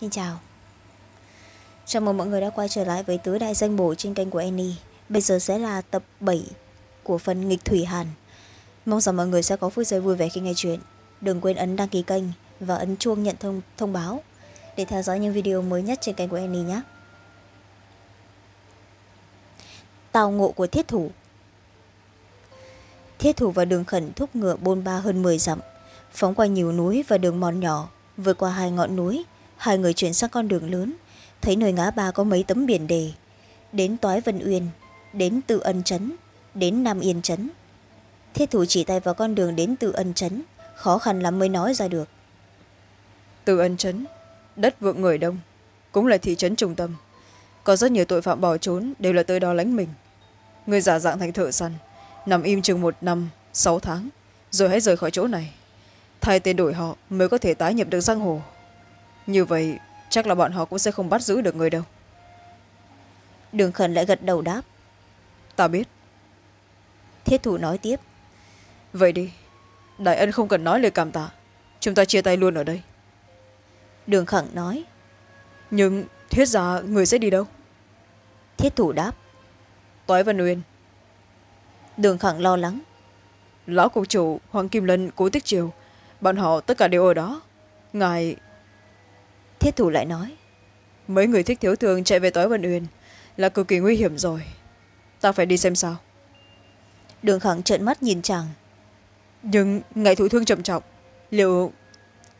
Xin chào. Chào mừng mọi người đã quay trở lại với tứ đại danh bổ trên kênh của Annie. Bây giờ sẽ là tập bảy của phần nghịch thủy hàn. Mong rằng mọi người sẽ có phút giây vui vẻ khi nghe chuyện. Đừng quên ấn đăng ký kênh và ấn chuông nhận thông, thông báo để theo dõi những video mới nhất trên kênh của Annie nhé. Tào ngộ của thiết thủ. Thiết thủ và đường khẩn thúc ngựa bôn ba hơn 10 dặm phóng qua nhiều núi và đường mòn nhỏ vượt qua hai ngọn núi hai người chuyển sang con đường lớn. Thấy nơi ngã ba có mấy tấm biển đề. Đến toái vân uyên, đến tự ân trấn đến nam yên trấn thiết thủ chỉ tay vào con đường đến tự ân trấn khó khăn lắm mới nói ra được. Tự ân trấn đất vượng người đông, cũng là thị trấn trung tâm. Có rất nhiều tội phạm bỏ trốn đều là tới đó lánh mình. Người giả dạng thành thợ săn, nằm im chừng một năm, sáu tháng, rồi hãy rời khỏi chỗ này. Thay tên đổi họ mới có thể tái nhập được giang hồ như vậy chắc là bọn họ cũng sẽ không bắt giữ được người đâu. Đường khẩn lại gật đầu đáp. Ta biết. Thiết thủ nói tiếp. Vậy đi. Đại ân không cần nói lời cảm tạ. Chúng ta chia tay luôn ở đây. Đường khẩn nói. Nhưng thiết ra người sẽ đi đâu? Thiết thủ đáp. Toái văn uyên. Đường khẳng lo lắng. Lão cục chủ hoàng kim lân cố tích triều bọn họ tất cả đều ở đó. Ngài thiết thủ lại nói. Mấy người thích thiếu thường chạy về toái vân uyên là cực kỳ nguy hiểm rồi. Ta phải đi xem sao. Đường khẳng trợn mắt nhìn chàng. Nhưng ngài thụ thương trầm trọng liệu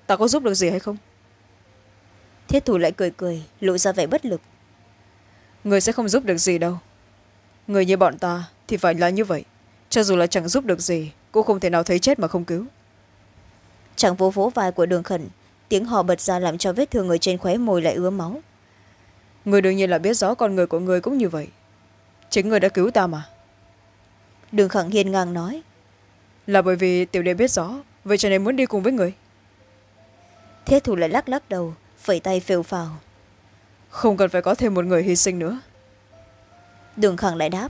ta có giúp được gì hay không? Thiết thủ lại cười cười lộ ra vẻ bất lực. Người sẽ không giúp được gì đâu. Người như bọn ta thì phải là như vậy. Cho dù là chẳng giúp được gì cũng không thể nào thấy chết mà không cứu. Chàng vỗ vỗ vai của đường khẩn tiếng hò bật ra làm cho vết thương người trên khóe môi lại ứa máu. Người đương nhiên là biết rõ con người của người cũng như vậy. Chính người đã cứu ta mà. Đường khẳng hiên ngang nói. Là bởi vì tiểu đệ biết rõ vậy cho nên muốn đi cùng với người. Thế thủ lại lắc lắc đầu phẩy tay phều phào. Không cần phải có thêm một người hy sinh nữa. Đường khẳng lại đáp.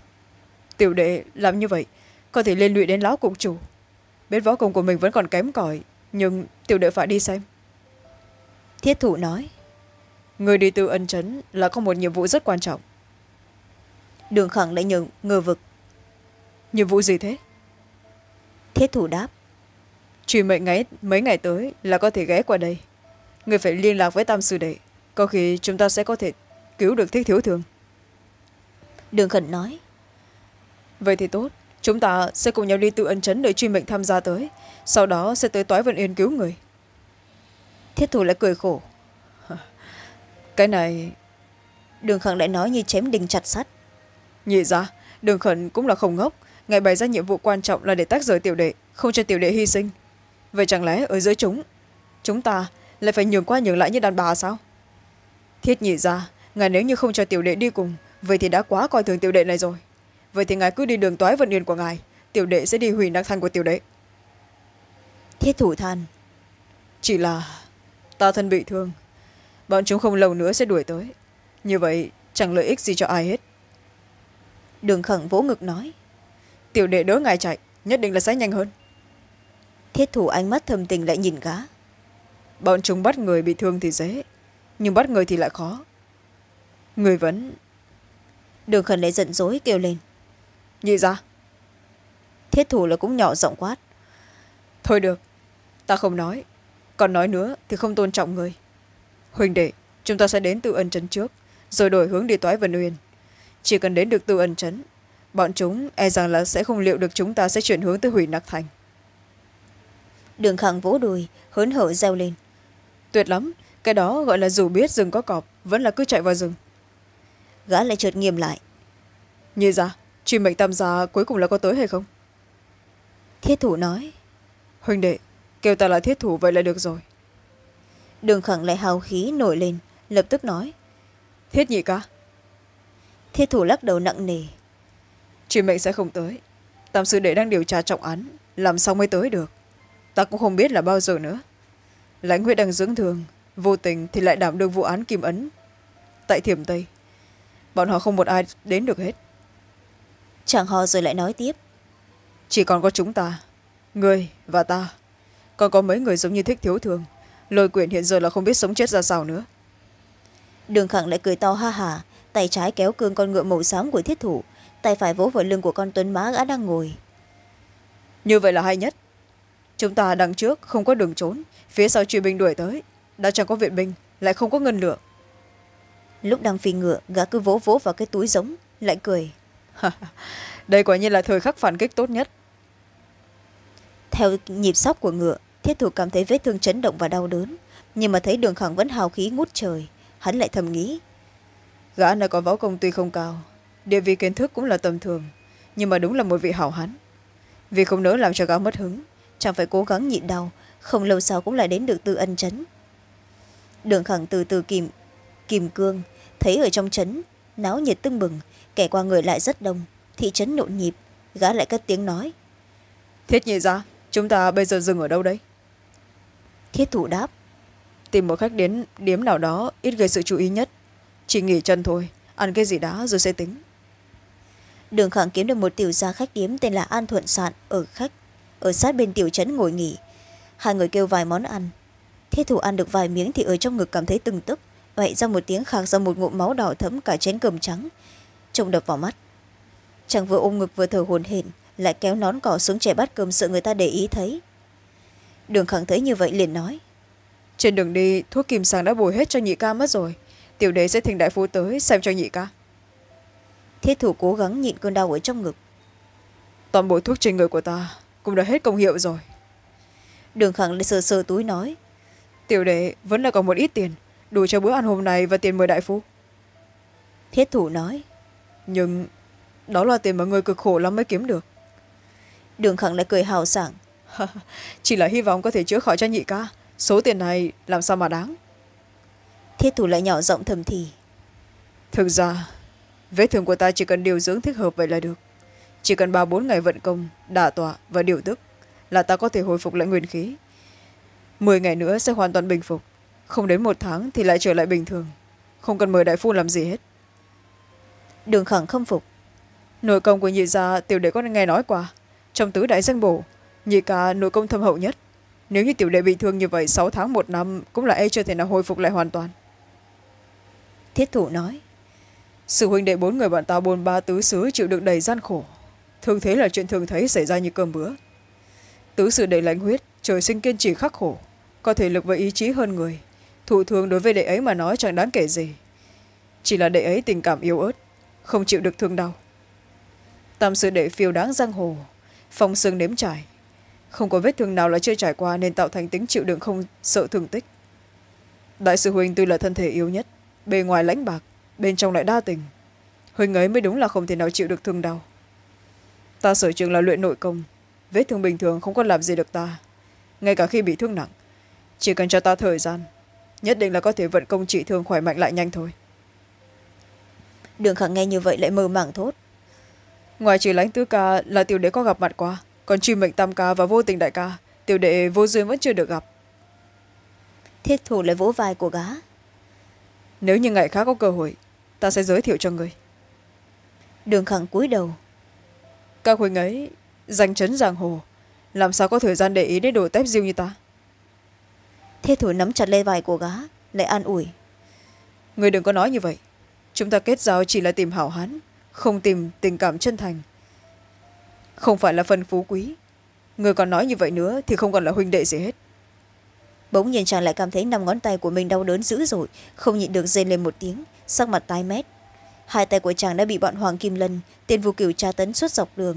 Tiểu đệ làm như vậy có thể liên lụy đến lão cục chủ. Biết võ công của mình vẫn còn kém cỏi nhưng tiểu đệ phải đi xem thiết thủ nói người đi từ ân chấn là có một nhiệm vụ rất quan trọng. Đường khẳng lại nhường ngờ vực. Nhiệm vụ gì thế? Thiết thủ đáp truy mệnh ngày, mấy ngày tới là có thể ghé qua đây. Người phải liên lạc với tam sư đệ có khi chúng ta sẽ có thể cứu được thích thiếu thường. Đường khẩn nói vậy thì tốt chúng ta sẽ cùng nhau đi tự ân chấn để truy mệnh tham gia tới sau đó sẽ tới toái vân yên cứu người thiết thủ lại cười khổ. Cái này đường khẩn lại nói như chém đinh chặt sắt. Nhị ra đường khẩn cũng là không ngốc. Ngài bày ra nhiệm vụ quan trọng là để tách rời tiểu đệ không cho tiểu đệ hy sinh. Vậy chẳng lẽ ở giữa chúng chúng ta lại phải nhường qua nhường lại như đàn bà sao? Thiết nhị ra ngài nếu như không cho tiểu đệ đi cùng vậy thì đã quá coi thường tiểu đệ này rồi. Vậy thì ngài cứ đi đường toái vận yên của ngài tiểu đệ sẽ đi hủy năng thanh của tiểu đệ. Thiết thủ than. Chỉ là ta thân bị thương. Bọn chúng không lâu nữa sẽ đuổi tới. Như vậy, chẳng lợi ích gì cho ai hết. Đường khẩn vỗ ngực nói, tiểu đệ đỡ ngài chạy, nhất định là sẽ nhanh hơn. Thiết thủ ánh mắt thầm tình lại nhìn gã. Bọn chúng bắt người bị thương thì dễ, nhưng bắt người thì lại khó. Người vẫn đường khẩn lại giận dỗi kêu lên, nhị ra thiết thủ là cũng nhỏ giọng quát, thôi được, ta không nói còn nói nữa thì không tôn trọng người. Huỳnh đệ chúng ta sẽ đến tự ân trấn trước rồi đổi hướng đi toái vân uyên. Chỉ cần đến được tự ân trấn bọn chúng e rằng là sẽ không liệu được chúng ta sẽ chuyển hướng tới hủy nặc thành. Đường khẳng vỗ đùi hớn hở reo lên. Tuyệt lắm cái đó gọi là dù biết rừng có cọp vẫn là cứ chạy vào rừng. Gã lại chợt nghiêm lại. Như ra truy mệnh tam gia cuối cùng là có tới hay không? Thiết thủ nói. Huynh đệ kêu ta là thiết thủ vậy là được rồi. Đường khẳng lại hào khí nổi lên lập tức nói. Thiết nhị ca. Thiết thủ lắc đầu nặng nề. Truy mệnh sẽ không tới. Tam sư đệ đang điều tra trọng án làm xong mới tới được? Ta cũng không biết là bao giờ nữa. Lãnh huyết đang dưỡng thường vô tình thì lại đảm được vụ án kim ấn. Tại thiểm tây bọn họ không một ai đến được hết. Chàng ho rồi lại nói tiếp. Chỉ còn có chúng ta người và ta còn có mấy người giống như thích thiếu thường. Lôi quyền hiện giờ là không biết sống chết ra sao nữa. Đường khẳng lại cười to ha hả tay trái kéo cương con ngựa màu xám của thiết thủ tay phải vỗ vào lưng của con tuấn má gã đang ngồi. Như vậy là hay nhất. Chúng ta đằng trước không có đường trốn phía sau truy binh đuổi tới đã chẳng có viện binh lại không có ngân lượng. Lúc đang phi ngựa gã cứ vỗ vỗ vào cái túi giống lại cười. Đây quả nhiên là thời khắc phản kích tốt nhất. Theo nhịp sóc của ngựa thiết thủ cảm thấy vết thương chấn động và đau đớn, nhưng mà thấy đường khẳng vẫn hào khí ngút trời. Hắn lại thầm nghĩ, gã này có võ công tuy không cao, địa vị kiến thức cũng là tầm thường, nhưng mà đúng là một vị hảo hán vì không nỡ làm cho gã mất hứng, chẳng phải cố gắng nhịn đau, không lâu sau cũng lại đến được tư ân chấn. Đường khẳng từ từ kìm kìm cương, thấy ở trong chấn, náo nhiệt tưng bừng, kẻ qua người lại rất đông, thị trấn nhộn nhịp, gã lại cất tiếng nói, thiết nhị ra chúng ta bây giờ dừng ở đâu đấy? Thiết thủ đáp. Tìm một khách đến điếm nào đó ít gây sự chú ý nhất. Chỉ nghỉ chân thôi ăn cái gì đó rồi sẽ tính. Đường khẳng kiếm được một tiểu gia khách điếm tên là an thuận sạn ở khách ở sát bên tiểu trấn ngồi nghỉ. Hai người kêu vài món ăn. Thiết thủ ăn được vài miếng thì ở trong ngực cảm thấy từng tức vậy ra một tiếng khạc ra một ngụm máu đỏ thấm cả chén cơm trắng. Trông đập vào mắt. Chàng vừa ôm ngực vừa thở hồn hển lại kéo nón cỏ xuống chè bát cơm sợ người ta để ý thấy đường khẳng thấy như vậy liền nói. Trên đường đi thuốc kim sàng đã bồi hết cho nhị ca mất rồi. Tiểu đế sẽ thỉnh đại phu tới xem cho nhị ca. Thiết thủ cố gắng nhịn cơn đau ở trong ngực. Toàn bộ thuốc trên người của ta cũng đã hết công hiệu rồi. Đường khẳng sờ sờ túi nói. Tiểu đệ vẫn là còn một ít tiền đủ cho bữa ăn hôm nay và tiền mời đại phu. Thiết thủ nói. Nhưng đó là tiền mà người cực khổ lắm mới kiếm được. Đường khẳng lại cười hào sảng chỉ là hy vọng có thể chữa khỏi cho nhị ca. Số tiền này làm sao mà đáng? Thiết thủ lại nhỏ giọng thầm thì. Thực ra vết thương của ta chỉ cần điều dưỡng thích hợp vậy là được. Chỉ cần ba bốn ngày vận công đả tọa và điều tức là ta có thể hồi phục lại nguyên khí. Mười ngày nữa sẽ hoàn toàn bình phục. Không đến một tháng thì lại trở lại bình thường. Không cần mời đại phu làm gì hết. Đường khẳng không phục. Nội công của nhị gia tiểu đệ có nghe nói qua. Trong tứ đại danh bổ nhị ca nội công thâm hậu nhất. Nếu như tiểu đệ bị thương như vậy sáu tháng một năm cũng là e chưa thể nào hồi phục lại hoàn toàn. Thiết thủ nói. Sự huynh đệ bốn người bọn ta bồn ba tứ xứ chịu đựng đầy gian khổ. Thường thế là chuyện thường thấy xảy ra như cơm bữa. Tứ sự đầy lãnh huyết trời sinh kiên trì khắc khổ có thể lực và ý chí hơn người. Thụ thương đối với đệ ấy mà nói chẳng đáng kể gì. Chỉ là đệ ấy tình cảm yếu ớt không chịu được thương đau. Tam sự đệ phiêu đáng giang hồ phong sương nếm trải không có vết thương nào là chưa trải qua nên tạo thành tính chịu đựng không sợ thương tích. Đại sư huynh tuy là thân thể yếu nhất bề ngoài lãnh bạc bên trong lại đa tình. Huynh ấy mới đúng là không thể nào chịu được thương đau. Ta sở trường là luyện nội công vết thương bình thường không có làm gì được ta. Ngay cả khi bị thương nặng chỉ cần cho ta thời gian nhất định là có thể vận công trị thương khỏe mạnh lại nhanh thôi. Đường khẳng nghe như vậy lại mơ màng thốt. Ngoài trừ lãnh tứ ca là tiểu đế có gặp mặt qua còn truy mệnh tam ca và vô tình đại ca tiểu đệ vô duyên vẫn chưa được gặp. Thiết thủ lại vỗ vai của gá nếu như ngày khác có cơ hội ta sẽ giới thiệu cho người. Đường khẳng cúi đầu. Các huynh ấy danh chấn giang hồ làm sao có thời gian để ý đến đồ tép diêu như ta? Thiết thủ nắm chặt lấy vai của gá lại an ủi. Người đừng có nói như vậy. Chúng ta kết giao chỉ là tìm hảo hán không tìm tình cảm chân thành không phải là phần phú quý. Người còn nói như vậy nữa thì không còn là huynh đệ gì hết. Bỗng nhiên chàng lại cảm thấy năm ngón tay của mình đau đớn dữ dội không nhịn được rên lên một tiếng sắc mặt tái mét. Hai tay của chàng đã bị bọn hoàng kim lân tên vô cửu tra tấn suốt dọc đường.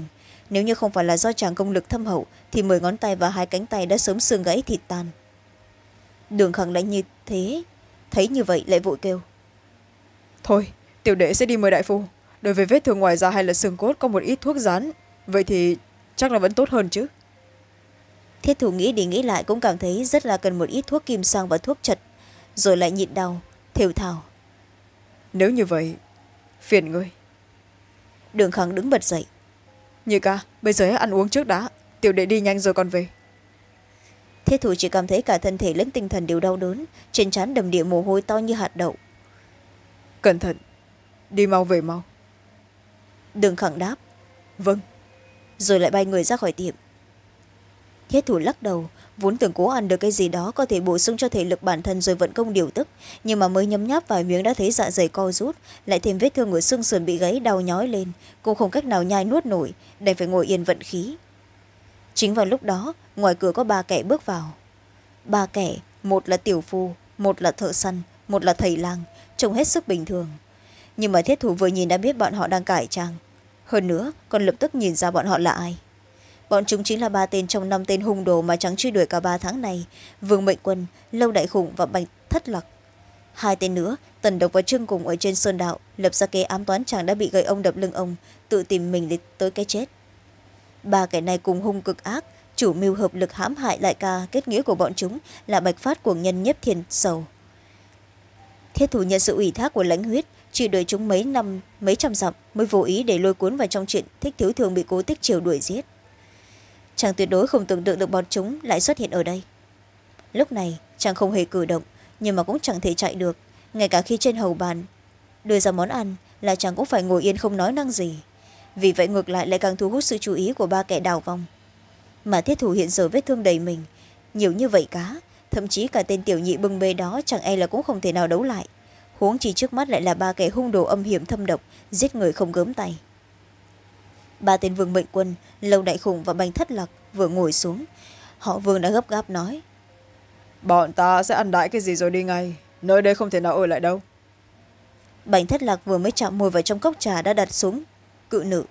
Nếu như không phải là do chàng công lực thâm hậu thì mười ngón tay và hai cánh tay đã sớm xương gãy thịt tan. Đường khẳng lãnh như thế thấy như vậy lại vội kêu. Thôi tiểu đệ sẽ đi mời đại phu. Đối với vết thương ngoài da hay là xương cốt có một ít thuốc rán vậy thì chắc là vẫn tốt hơn chứ. Thiết thủ nghĩ đi nghĩ lại cũng cảm thấy rất là cần một ít thuốc kim sang và thuốc chật rồi lại nhịn đau thều thào. Nếu như vậy phiền ngươi. Đường khẳng đứng bật dậy. Như ca bây giờ ăn uống trước đã tiểu đệ đi nhanh rồi còn về. Thiết thủ chỉ cảm thấy cả thân thể lẫn tinh thần đều đau đớn trên trán đầm địa mồ hôi to như hạt đậu. Cẩn thận đi mau về mau. Đường khẳng đáp. Vâng rồi lại bay người ra khỏi tiệm. Thiết thủ lắc đầu, vốn tưởng cố ăn được cái gì đó có thể bổ sung cho thể lực bản thân rồi vận công điều tức, nhưng mà mới nhấm nháp vài miếng đã thấy dạ dày co rút, lại thêm vết thương ở xương sườn bị gãy đau nhói lên, cũng không cách nào nhai nuốt nổi, đành phải ngồi yên vận khí. Chính vào lúc đó, ngoài cửa có ba kẻ bước vào. Ba kẻ, một là tiểu phu, một là thợ săn, một là thầy lang, trông hết sức bình thường. Nhưng mà thiết thủ vừa nhìn đã biết bọn họ đang cải trang hơn nữa còn lập tức nhìn ra bọn họ là ai. Bọn chúng chính là ba tên trong năm tên hung đồ mà trắng truy đuổi cả ba tháng này, vương mệnh quân, lâu đại khủng và bạch thất lặc hai tên nữa, tần độc và trương cùng ở trên sơn đạo, lập ra kế ám toán chàng đã bị gậy ông đập lưng ông, tự tìm mình tới cái chết. Ba kẻ này cùng hung cực ác, chủ mưu hợp lực hãm hại lại ca kết nghĩa của bọn chúng là bạch phát của nhân nhất thiên sầu. Thiết thủ nhận sự ủy thác của lãnh huyết chỉ đuổi chúng mấy năm, mấy trăm dặm mới vô ý để lôi cuốn vào trong chuyện thích thiếu thường bị cố tích chiều đuổi giết. Chàng tuyệt đối không tưởng tượng được bọn chúng lại xuất hiện ở đây. Lúc này, chàng không hề cử động, nhưng mà cũng chẳng thể chạy được, ngay cả khi trên hầu bàn đưa ra món ăn là chàng cũng phải ngồi yên không nói năng gì. Vì vậy ngược lại lại càng thu hút sự chú ý của ba kẻ đào vong. Mà thiết thủ hiện giờ vết thương đầy mình, nhiều như vậy cá thậm chí cả tên tiểu nhị bưng bê đó chẳng e là cũng không thể nào đấu lại huống chỉ trước mắt lại là ba kẻ hung đồ âm hiểm thâm độc giết người không gớm tay. Ba tên vương mệnh quân lâu đại khủng và bành thất lạc vừa ngồi xuống. Họ vương đã gấp gáp nói bọn ta sẽ ăn đại cái gì rồi đi ngay? Nơi đây không thể nào ở lại đâu. Bành thất lạc vừa mới chạm môi vào trong cốc trà đã đặt xuống cự nữ.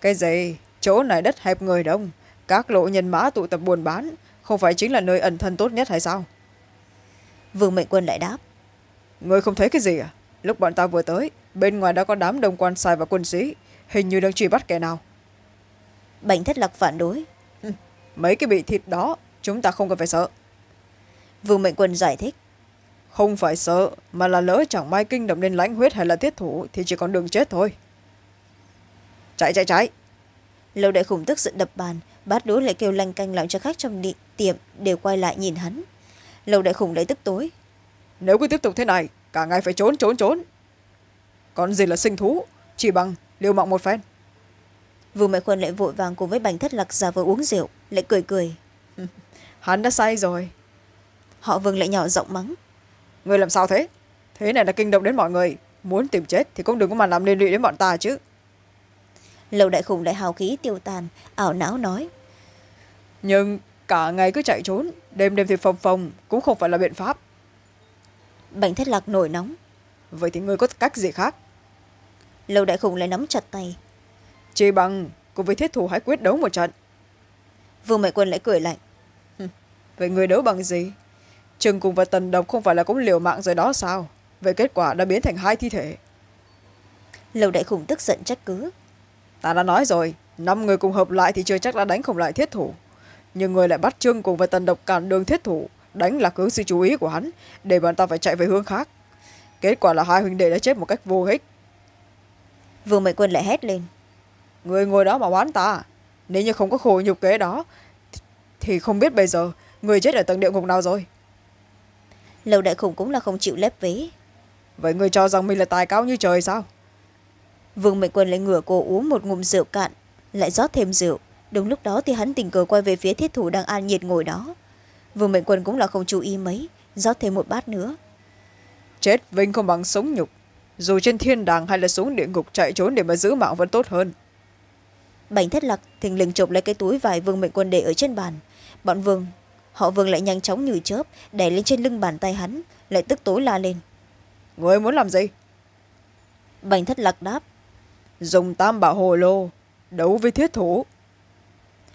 Cái gì? Chỗ này đất hẹp người đông. Các lộ nhân mã tụ tập buôn bán không phải chính là nơi ẩn thân tốt nhất hay sao? Vương mệnh quân lại đáp người không thấy cái gì à? Lúc bọn ta vừa tới bên ngoài đã có đám đông quan sai và quân sĩ hình như đang truy bắt kẻ nào. Bành thất lạc phản đối. Mấy cái bị thịt đó chúng ta không cần phải sợ. Vương mệnh quân giải thích. Không phải sợ mà là lỡ chẳng may kinh động đến lãnh huyết hay là thiết thủ thì chỉ còn đường chết thôi. Chạy chạy chạy. Lâu đại khủng tức giận đập bàn bát đũa lại kêu lanh canh làm cho khách trong địa, tiệm đều quay lại nhìn hắn. Lâu đại khủng lại tức tối nếu cứ tiếp tục thế này cả ngày phải trốn trốn trốn. Còn gì là sinh thú chỉ bằng liều mạng một phen. Vương mẹ khuân lại vội vàng cùng với bành thất lạc giả vờ uống rượu lại cười cười. Hắn đã say rồi. Họ vương lại nhỏ giọng mắng. Người làm sao thế? Thế này là kinh động đến mọi người. Muốn tìm chết thì cũng đừng có mà làm liên lụy đến bọn ta chứ. Lâu đại khủng lại hào khí tiêu tàn ảo não nói. Nhưng cả ngày cứ chạy trốn đêm đêm thì phồng phồng cũng không phải là biện pháp bành thất lạc nổi nóng. Vậy thì ngươi có cách gì khác? Lâu đại khủng lại nắm chặt tay. Chỉ bằng cùng với thiết thủ hãy quyết đấu một trận. Vương mẹ quân lại cười lạnh. Vậy người đấu bằng gì? Trừng cùng và tần độc không phải là cũng liều mạng rồi đó sao? Vậy kết quả đã biến thành hai thi thể. Lâu đại khủng tức giận trách cứ. Ta đã nói rồi năm người cùng hợp lại thì chưa chắc đã đánh không lại thiết thủ. Nhưng người lại bắt trương cùng và tần độc cản đường thiết thủ đánh lạc hướng sự chú ý của hắn để bọn ta phải chạy về hướng khác. Kết quả là hai huynh đệ đã chết một cách vô ích. Vương mệnh quân lại hét lên. Người ngồi đó mà oán ta. Nếu như không có khổ nhục kế đó thì không biết bây giờ người chết ở tầng địa ngục nào rồi. Lâu đại khủng cũng là không chịu lép vế. Vậy người cho rằng mình là tài cao như trời sao? Vương mệnh quân lại ngửa cổ uống một ngụm rượu cạn lại rót thêm rượu. Đúng lúc đó thì hắn tình cờ quay về phía thiết thủ đang an nhiệt ngồi đó vương mệnh quân cũng là không chú ý mấy rót thêm một bát nữa. Chết vinh không bằng sống nhục. Dù trên thiên đàng hay là xuống địa ngục chạy trốn để mà giữ mạng vẫn tốt hơn. Bành thất lạc thình lình chộp lấy cái túi vải vương mệnh quân để ở trên bàn. Bọn vương họ vương lại nhanh chóng như chớp đè lên trên lưng bàn tay hắn lại tức tối la lên. Người muốn làm gì? Bành thất lạc đáp. Dùng tam bảo hồ lô đấu với thiết thủ.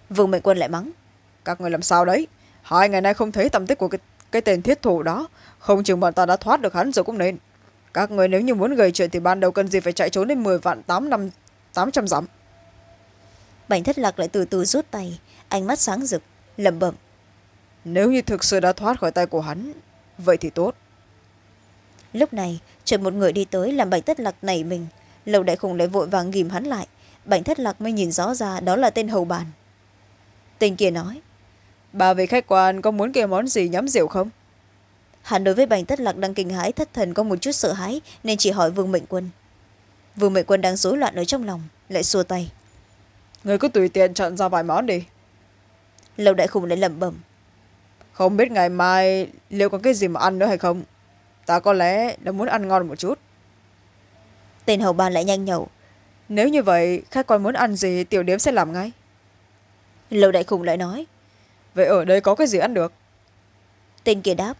Vương mệnh quân lại mắng. Các người làm sao đấy hai ngày nay không thấy tâm tích của cái, cái tên thiết thủ đó. Không chừng bọn ta đã thoát được hắn rồi cũng nên. Các người nếu như muốn gây chuyện thì ban đầu cần gì phải chạy trốn đến mười vạn tám năm tám trăm dặm. Bành thất lạc lại từ từ rút tay ánh mắt sáng rực lẩm bẩm. Nếu như thực sự đã thoát khỏi tay của hắn vậy thì tốt. Lúc này chợt một người đi tới làm bành thất lạc nảy mình. Lầu đại khủng lại vội vàng ghìm hắn lại. Bành thất lạc mới nhìn rõ ra đó là tên hầu bàn. Tên kia nói bà vị khách quan có muốn kêu món gì nhắm rượu không? Hắn đối với bành tất lạc đang kinh hãi thất thần có một chút sợ hãi nên chỉ hỏi vương mệnh quân. Vương mệnh quân đang rối loạn ở trong lòng lại xua tay. Người cứ tùy tiện chọn ra vài món đi. Lâu đại khủng lại lẩm bẩm. Không biết ngày mai liệu có cái gì mà ăn nữa hay không? Ta có lẽ là muốn ăn ngon một chút. Tên hầu ban lại nhanh nhẩu nếu như vậy khách còn muốn ăn gì tiểu điếm sẽ làm ngay. Lâu đại khủng lại nói vậy ở đây có cái gì ăn được? Tên kia đáp.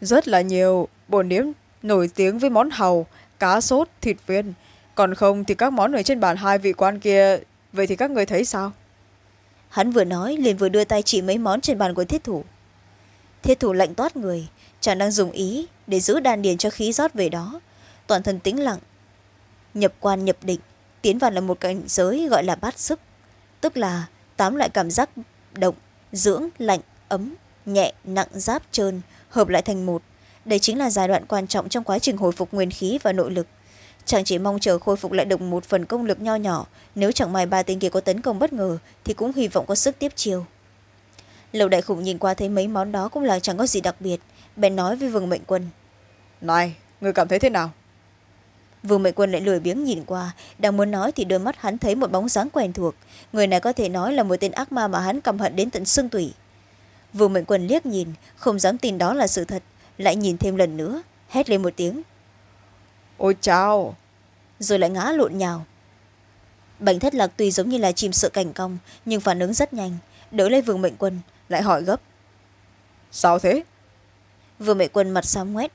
Rất là nhiều bồn điếm nổi tiếng với món hàu cá sốt thịt viên. Còn không thì các món ở trên bàn hai vị quan kia vậy thì các người thấy sao? Hắn vừa nói liền vừa đưa tay chỉ mấy món trên bàn của thiết thủ. Thiết thủ lạnh toát người chàng đang dùng ý để giữ đan điền cho khí rót về đó. Toàn thân tĩnh lặng nhập quan nhập định tiến vào là một cảnh giới gọi là bát sức. Tức là tám loại cảm giác động dưỡng, lạnh, ấm, nhẹ, nặng, giáp, trơn, hợp lại thành một. Đây chính là giai đoạn quan trọng trong quá trình hồi phục nguyên khí và nội lực. Chàng chỉ mong chờ khôi phục lại được một phần công lực nho nhỏ. Nếu chẳng may ba tên kia có tấn công bất ngờ, thì cũng hy vọng có sức tiếp chiêu. Lầu đại khủng nhìn qua thấy mấy món đó cũng là chẳng có gì đặc biệt. Bèn nói với vương mệnh quân. Này người cảm thấy thế nào? Vương mệnh quân lại lười biếng nhìn qua. Đang muốn nói thì đôi mắt hắn thấy một bóng dáng quen thuộc. Người này có thể nói là một tên ác ma mà hắn căm hận đến tận xương tủy. Vương mệnh quân liếc nhìn không dám tin đó là sự thật. Lại nhìn thêm lần nữa hét lên một tiếng. Ôi chao! Rồi lại ngã lộn nhào. Bành thất lạc tuy giống như là chim sợ cảnh cong nhưng phản ứng rất nhanh. Đỡ lấy vương mệnh quân lại hỏi gấp. Sao thế? Vương mệnh quân mặt xám ngoét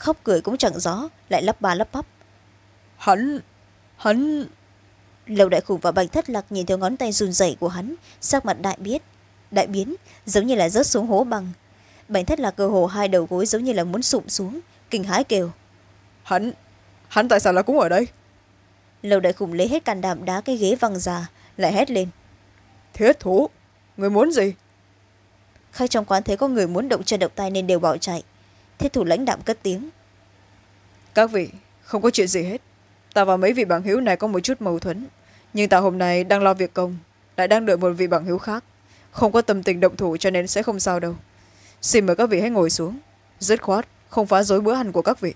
khóc cười cũng chẳng gió lại lắp ba lắp bắp hắn hắn. Lầu đại khủng và bành thất lạc nhìn theo ngón tay run rẩy của hắn sắc mặt đại biết đại biến giống như là rớt xuống hố băng. Bành thất lạc cơ hồ hai đầu gối giống như là muốn sụm xuống kinh hãi kêu. Hắn hắn tại sao lại cũng ở đây? Lầu đại khủng lấy hết can đảm đá cái ghế văng ra lại hét lên. Thiết thủ người muốn gì? Khách trong quán thấy có người muốn động chân động tay nên đều bỏ chạy. Thiết thủ lãnh đạm cất tiếng. Các vị không có chuyện gì hết ta và mấy vị bằng hữu này có một chút mâu thuẫn. Nhưng ta hôm nay đang lo việc công, lại đang đợi một vị bằng hữu khác. Không có tâm tình động thủ cho nên sẽ không sao đâu. Xin mời các vị hãy ngồi xuống. Dứt khoát, không phá rối bữa ăn của các vị.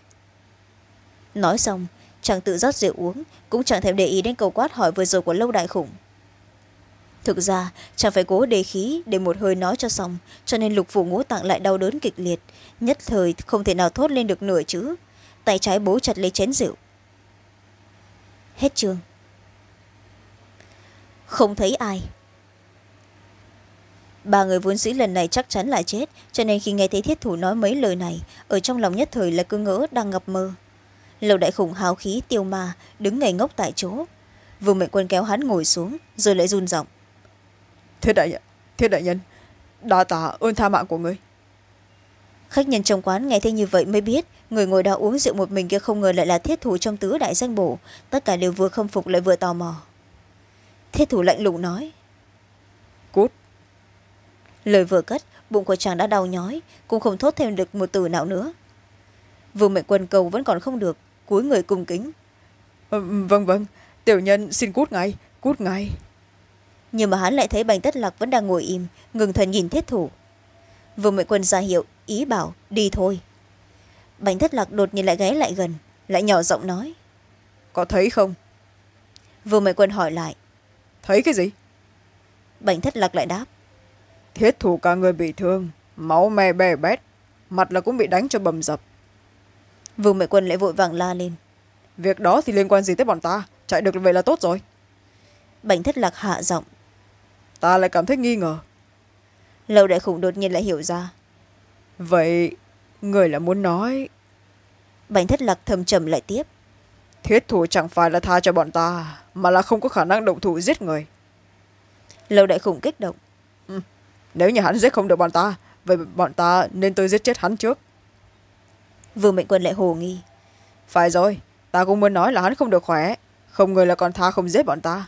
Nói xong, chàng tự rót rượu uống, cũng chẳng thèm để ý đến câu quát hỏi vừa rồi của lâu đại khủng. Thực ra, chàng phải cố đề khí để một hơi nói cho xong, cho nên lục phủ ngũ tạng lại đau đớn kịch liệt, nhất thời không thể nào thốt lên được nửa chữ. Tay trái bố chặt lấy chén rượu hết chương. Không thấy ai. Ba người vốn dĩ lần này chắc chắn là chết cho nên khi nghe thấy thiết thủ nói mấy lời này ở trong lòng nhất thời là cứ ngỡ đang ngập mơ. Lầu đại khủng hào khí tiêu ma đứng ngây ngốc tại chỗ. Vương mệnh quân kéo hắn ngồi xuống rồi lại run giọng. Thiết đại nhân thiết đại nhân đa tạ ơn tha mạng của người khách nhân trong quán nghe thấy như vậy mới biết người ngồi đó uống rượu một mình kia không ngờ lại là thiết thủ trong tứ đại danh bổ. Tất cả đều vừa khâm phục lại vừa tò mò. Thiết thủ lạnh lùng nói. Cút. Lời vừa cất bụng của chàng đã đau nhói cũng không thốt thêm được một từ nào nữa. Vương mệnh quân cầu vẫn còn không được cúi người cung kính. Ờ, vâng vâng tiểu nhân xin cút ngay cút ngay. Nhưng mà hắn lại thấy bành tất lạc vẫn đang ngồi im ngừng thần nhìn thiết thủ. Vương mệnh quân ra hiệu ý bảo đi thôi bành thất lạc đột nhiên lại ghé lại gần lại nhỏ giọng nói. Có thấy không? Vương mệnh quân hỏi lại. Thấy cái gì? Bành thất lạc lại đáp. Thiết thủ cả người bị thương máu me bè bét mặt là cũng bị đánh cho bầm dập. Vương mệnh quân lại vội vàng la lên. Việc đó thì liên quan gì tới bọn ta? Chạy được vậy là tốt rồi. Bành thất lạc hạ giọng. Ta lại cảm thấy nghi ngờ. Lâu đại khủng đột nhiên lại hiểu ra. Vậy người là muốn nói bành thất lạc thầm trầm lại tiếp. Thiết thủ chẳng phải là tha cho bọn ta mà là không có khả năng động thủ giết người. Lâu đại khủng kích động. Ừ. nếu như hắn giết không được bọn ta vậy bọn ta nên tôi giết chết hắn trước. Vương mệnh quân lại hồ nghi. Phải rồi ta cũng muốn nói là hắn không được khỏe không người là còn tha không giết bọn ta.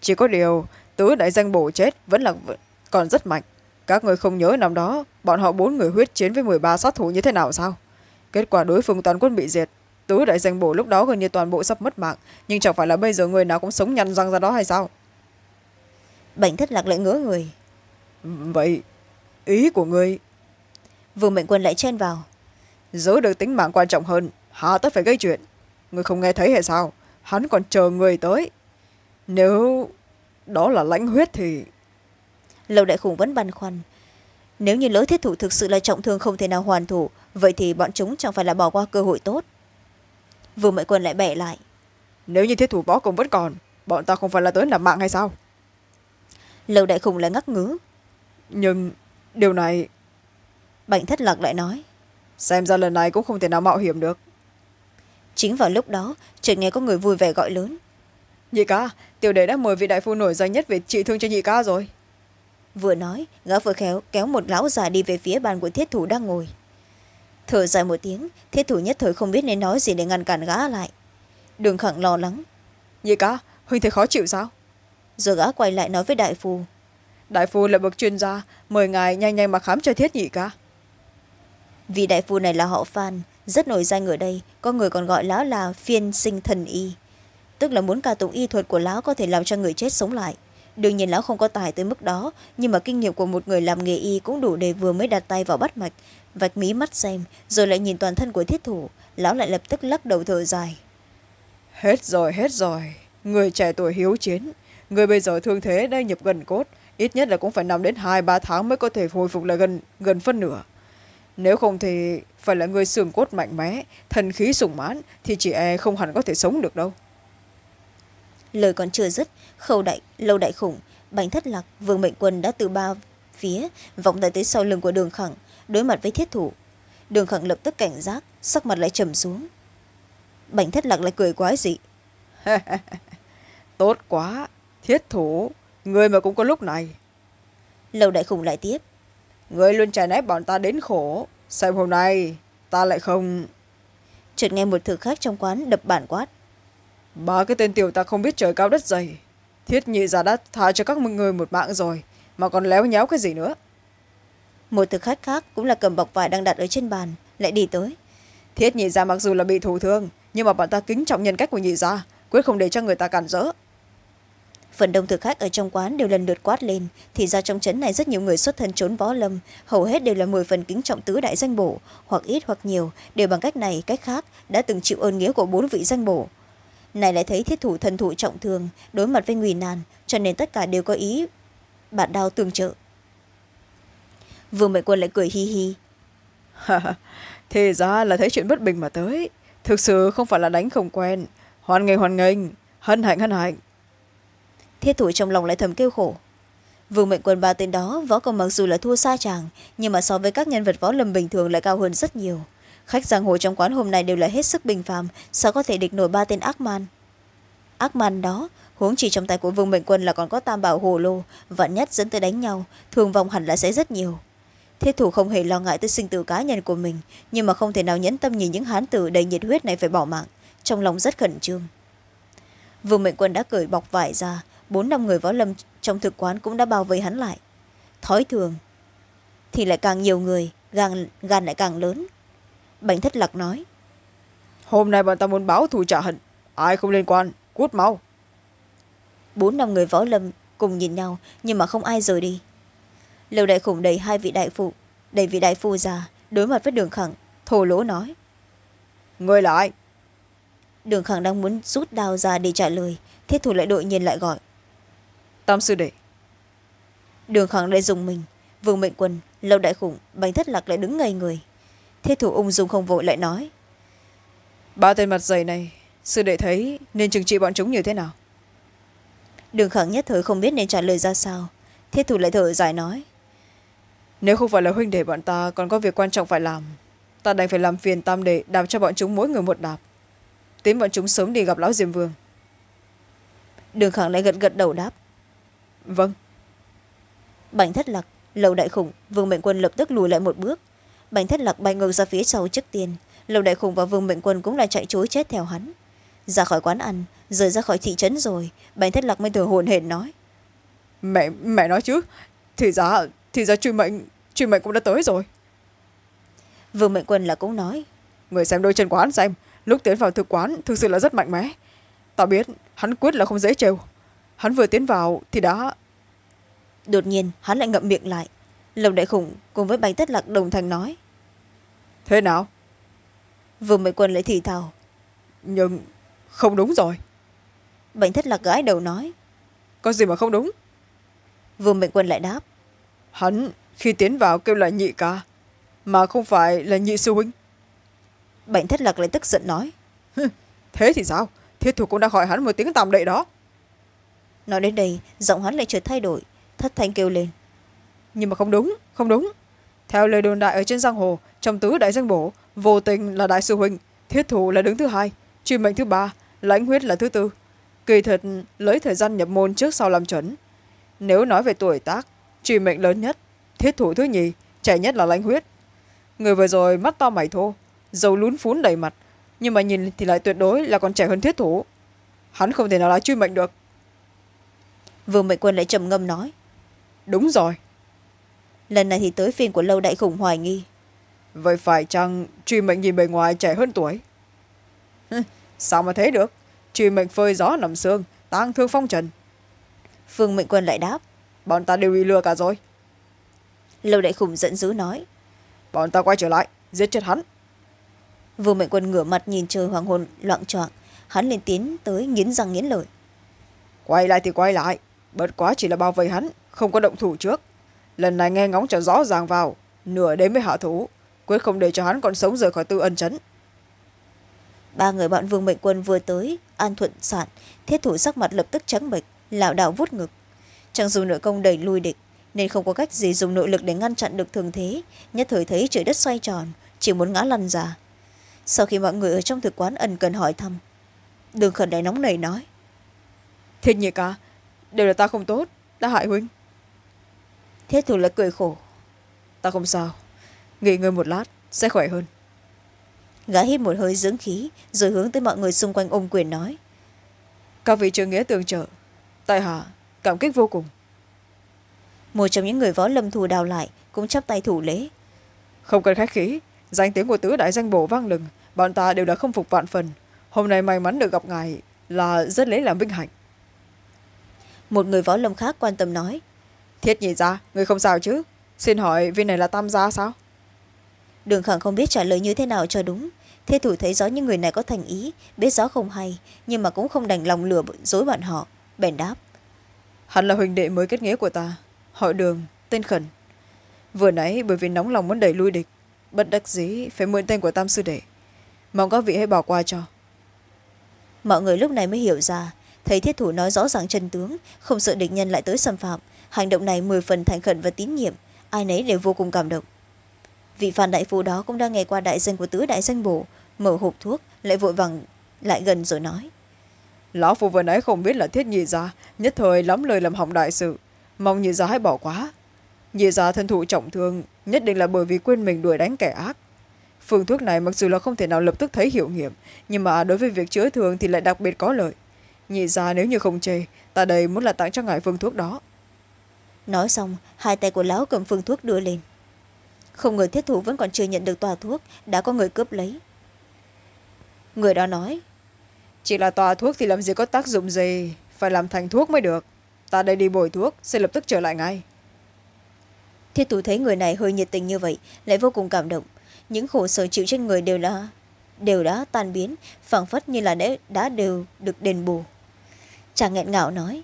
Chỉ có điều tứ đại danh bổ chết vẫn là còn rất mạnh. Các người không nhớ năm đó bọn họ bốn người huyết chiến với m ba sát thủ như thế nào sao kết quả đối phương toàn quân bị diệt. Tứ đại danh bổ lúc đó gần như toàn bộ sắp mất mạng. Nhưng chẳng phải là bây giờ người nào cũng sống nhăn răng ra đó hay sao? Bệnh thất lạc lại ngỡ người. Vậy ý của người? Vương mệnh quân lại chen vào. Giữ được tính mạng quan trọng hơn hà tất phải gây chuyện. Người không nghe thấy hay sao? Hắn còn chờ người tới. Nếu đó là lãnh huyết thì lâu đại khủng vẫn băn khoăn. Nếu như lỡ thiết thủ thực sự là trọng thương không thể nào hoàn thủ vậy thì bọn chúng chẳng phải là bỏ qua cơ hội tốt. Vương mệnh quân lại bẻ lại. Nếu như thiết thủ võ công vẫn còn bọn ta không phải là tới nạp mạng hay sao? Lâu đại khủng lại ngắc ngứ. Nhưng điều này bệnh thất lạc lại nói. Xem ra lần này cũng không thể nào mạo hiểm được. Chính vào lúc đó chợt nghe có người vui vẻ gọi lớn. Nhị ca tiểu đệ đã mời vị đại phu nổi danh nhất về trị thương cho nhị ca rồi. Vừa nói gã vừa khéo kéo một lão già đi về phía bàn của thiết thủ đang ngồi thở dài một tiếng thiết thủ nhất thời không biết nên nói gì để ngăn cản gã lại. Đường khẳng lo lắng. Nhị ca huynh thấy khó chịu sao? Rồi gã quay lại nói với đại phu. Đại phu là bậc chuyên gia mời ngài nhanh nhanh mà khám cho thiết nhị ca. Vì đại phu này là họ phan rất nổi danh ở đây có người còn gọi lão là phiên sinh thần y. Tức là muốn ca tụng y thuật của lão có thể làm cho người chết sống lại. Đương nhiên lão không có tài tới mức đó nhưng mà kinh nghiệm của một người làm nghề y cũng đủ để vừa mới đặt tay vào bắt mạch vạch mí mắt xem rồi lại nhìn toàn thân của thiết thủ lão lại lập tức lắc đầu thở dài. Hết rồi hết rồi. Người trẻ tuổi hiếu chiến. Người bây giờ thương thế đang nhập gần cốt. Ít nhất là cũng phải nằm đến hai ba tháng mới có thể hồi phục lại gần gần phân nửa. Nếu không thì phải là người xương cốt mạnh mẽ thần khí sùng mãn thì chị e không hẳn có thể sống được đâu. Lời còn chưa dứt khâu đại lâu đại khủng bánh thất lạc vương mệnh quân đã từ ba phía vọng tới tới sau lưng của đường khẳng đối mặt với thiết thủ. Đường khẳng lập tức cảnh giác sắc mặt lại trầm xuống. Bánh thất lạc lại cười quái dị. Tốt quá thiết thủ người mà cũng có lúc này. Lâu đại khủng lại tiếp. Người luôn chèn ép bọn ta đến khổ xem hôm nay ta lại không. Chợt nghe một thực khách trong quán đập bản quát. Ba cái tên tiểu ta không biết trời cao đất dày. Thiết nhị già đã tha cho các người một mạng rồi mà còn léo nhéo cái gì nữa một thực khách khác cũng là cầm bọc vải đang đặt ở trên bàn lại đi tới. Thiết nhị gia mặc dù là bị thụ thương nhưng mà bọn ta kính trọng nhân cách của nhị gia quyết không để cho người ta cản rỡ. Phần đông thực khách ở trong quán đều lần lượt quát lên thì ra trong trấn này rất nhiều người xuất thân trốn võ lâm hầu hết đều là mười phần kính trọng tứ đại danh bổ hoặc ít hoặc nhiều đều bằng cách này cách khác đã từng chịu ơn nghĩa của bốn vị danh bổ. Này lại thấy thiết thủ thần thủ trọng thương đối mặt với nguy nan cho nên tất cả đều có ý bạn đao tương trợ vương mệnh quân lại cười hi hi. Thì ra là thấy chuyện bất bình mà tới. Thực sự không phải là đánh không quen. Hoan nghênh hoan nghênh. Hân hạnh hân hạnh. Thiết thủ trong lòng lại thầm kêu khổ. Vương mệnh quân ba tên đó võ công mặc dù là thua xa chàng nhưng mà so với các nhân vật võ lâm bình thường lại cao hơn rất nhiều. Khách giang hồ trong quán hôm nay đều là hết sức bình phàm sao có thể địch nổi ba tên ác man? Ác man đó huống chỉ trong tay của vương mệnh quân là còn có tam bảo hồ lô vạn nhất dẫn tới đánh nhau thường vong hẳn là sẽ rất nhiều thiết thủ không hề lo ngại tới sinh tử cá nhân của mình nhưng mà không thể nào nhẫn tâm nhìn những hán tử đầy nhiệt huyết này phải bỏ mạng. Trong lòng rất khẩn trương. Vương mệnh quân đã cởi bọc vải ra bốn năm người võ lâm trong thực quán cũng đã bao vây hắn lại. Thói thường thì lại càng nhiều người gan, gan lại càng lớn. Bánh thất lạc nói hôm nay bọn ta muốn báo thù trả hận ai không liên quan cút mau bốn năm người võ lâm cùng nhìn nhau nhưng mà không ai rời đi lâu đại khủng đẩy hai vị đại phụ đẩy vị đại phu ra đối mặt với đường khẳng thô lỗ nói. Người là ai đường khẳng đang muốn rút đao ra để trả lời thiết thủ lại đội nhiên lại gọi. Tam sư đệ. Đường khẳng lại dùng mình vương mệnh quân lâu đại khủng bánh thất lạc lại đứng ngây người. Thiết thủ ung dung không vội lại nói. Ba tên mặt dày này sư đệ thấy nên trừng trị bọn chúng như thế nào? Đường khẳng nhất thời không biết nên trả lời ra sao thiết thủ lại thở dài nói nếu không phải là huynh đệ bọn ta còn có việc quan trọng phải làm. Ta đành phải làm phiền tam đệ đạp cho bọn chúng mỗi người một đạp. Tiến bọn chúng sớm đi gặp lão diêm vương. Đường khẳng lại gật gật đầu đáp. Vâng. Bành thất lạc lầu đại khủng vương mệnh quân lập tức lùi lại một bước. Bành thất lạc bay ngược ra phía sau trước tiên. Lầu đại khủng và vương mệnh quân cũng lại chạy chối chết theo hắn. Ra khỏi quán ăn rời ra khỏi thị trấn rồi bành thất lạc mới thở hồn hển nói. Mẹ mẹ nói chứ thì ra thì ra truy mệnh truy mệnh cũng đã tới rồi. Vương mệnh quân là cũng nói. Người xem đôi chân quán xem lúc tiến vào thực quán thực sự là rất mạnh mẽ. Ta biết hắn quyết là không dễ trêu. Hắn vừa tiến vào thì đã đột nhiên hắn lại ngậm miệng lại. Lồng đại khủng cùng với bánh tất lạc đồng thành nói. Thế nào? Vương mệnh quân lại thì thào. Nhưng không đúng rồi. Bánh thất lạc gái đầu nói. Có gì mà không đúng? Vương mệnh quân lại đáp hắn khi tiến vào kêu là nhị ca mà không phải là nhị sư huynh. Bệnh thất lạc lại tức giận nói. Thế thì sao? Thiết thủ cũng đã gọi hắn một tiếng tạm đệ đó. Nói đến đây giọng hắn lại chợt thay đổi thất thanh kêu lên. Nhưng mà không đúng không đúng. Theo lời đồn đại ở trên giang hồ trong tứ đại danh bổ vô tình là đại sư huynh thiết thủ là đứng thứ hai truy mệnh thứ ba lãnh huyết là thứ tư. Kỳ thật lấy thời gian nhập môn trước sau làm chuẩn. Nếu nói về tuổi tác truy mệnh lớn nhất thiết thủ thứ nhì trẻ nhất là lãnh huyết. Người vừa rồi mắt to mày thô dầu lún phún đầy mặt nhưng mà nhìn thì lại tuyệt đối là còn trẻ hơn thiết thủ. Hắn không thể nào là truy mệnh được. Vương mệnh quân lại trầm ngâm nói. Đúng rồi. Lần này thì tới phiên của lâu đại khủng hoài nghi. Vậy phải chăng truy mệnh nhìn bề ngoài trẻ hơn tuổi? Sao mà thế được? Truy mệnh phơi gió nằm xương tang thương phong trần. Phương mệnh quân lại đáp bọn ta đều bị lừa cả rồi. Lâu đại khủng giận dữ nói. Bọn ta quay trở lại giết chết hắn. Vương mệnh quân ngửa mặt nhìn trời hoàng hồn loạn choạng. Hắn lên tiến tới nghiến răng nghiến lợi. Quay lại thì quay lại bất quá chỉ là bao vây hắn không có động thủ trước. Lần này nghe ngóng cho rõ ràng vào nửa đêm mới hạ thủ quyết không để cho hắn còn sống rời khỏi tư ân chấn. Ba người bọn vương mệnh quân vừa tới an thuận sản thiết thủ sắc mặt lập tức trắng bệch lảo đảo vút ngực chẳng dù nội công đẩy lui địch nên không có cách gì dùng nội lực để ngăn chặn được thường thế. Nhất thời thấy trời đất xoay tròn chỉ muốn ngã lăn ra. Sau khi mọi người ở trong thực quán ẩn cần hỏi thăm đường khẩn đại nóng nảy nói thiết nhị ca đều là ta không tốt đã hại huynh. Thiết thủ lại cười khổ ta không sao nghỉ ngơi một lát sẽ khỏe hơn. Gã hít một hơi dưỡng khí rồi hướng tới mọi người xung quanh ôm quyền nói các vị trưởng nghĩa tương trợ tại hạ cảm kích vô cùng. Một trong những người võ lâm thù đào lại cũng chắp tay thủ lễ. Không cần khách khí danh tiếng của tứ đại danh bổ vang lừng bọn ta đều đã không phục vạn phần. Hôm nay may mắn được gặp ngài là rất lấy làm vinh hạnh. Một người võ lâm khác quan tâm nói thiết nhị ra người không sao chứ? Xin hỏi viên này là tam gia sao? Đường khẳng không biết trả lời như thế nào cho đúng. Thế thủ thấy rõ những người này có thành ý biết rõ không hay nhưng mà cũng không đành lòng lừa dối bọn họ bèn đáp hắn là huỳnh đệ mới kết nghĩa của ta. Họ đường, tên khẩn. Vừa nãy, bởi vì nóng lòng muốn đẩy lui địch, bất đắc dĩ, phải mượn tên của tam sư đệ. Mong các vị hãy bỏ qua cho. Mọi người lúc này mới hiểu ra, thấy thiết thủ nói rõ ràng chân tướng, không sợ địch nhân lại tới xâm phạm. Hành động này mười phần thành khẩn và tín nhiệm, ai nấy đều vô cùng cảm động. Vị phan đại phu đó cũng đang nghe qua đại danh của tứ đại danh bổ, mở hộp thuốc, lại vội vàng, lại gần rồi nói lão phu vừa nãy không biết là thiết nhị gia, nhất thời lắm lời làm hỏng đại sự. Mong nhị gia hãy bỏ quá nhị gia thân thụ trọng thương, nhất định là bởi vì quên mình đuổi đánh kẻ ác. Phương thuốc này mặc dù là không thể nào lập tức thấy hiệu nghiệm, nhưng mà đối với việc chữa thương thì lại đặc biệt có lợi. Nhị gia nếu như không chê, ta đây muốn là tặng cho ngài phương thuốc đó. Nói xong, hai tay của lão cầm phương thuốc đưa lên. Không ngờ thiết thủ vẫn còn chưa nhận được tòa thuốc, đã có người cướp lấy. Người đó nói chỉ là tòa thuốc thì làm gì có tác dụng gì? Phải làm thành thuốc mới được. Ta đây đi bồi thuốc sẽ lập tức trở lại ngay. Thiết thủ thấy người này hơi nhiệt tình như vậy lại vô cùng cảm động. Những khổ sở chịu trên người đều là đều đã tan biến phảng phất như là đã, đã đều được đền bù. Chàng nghẹn ngạo nói.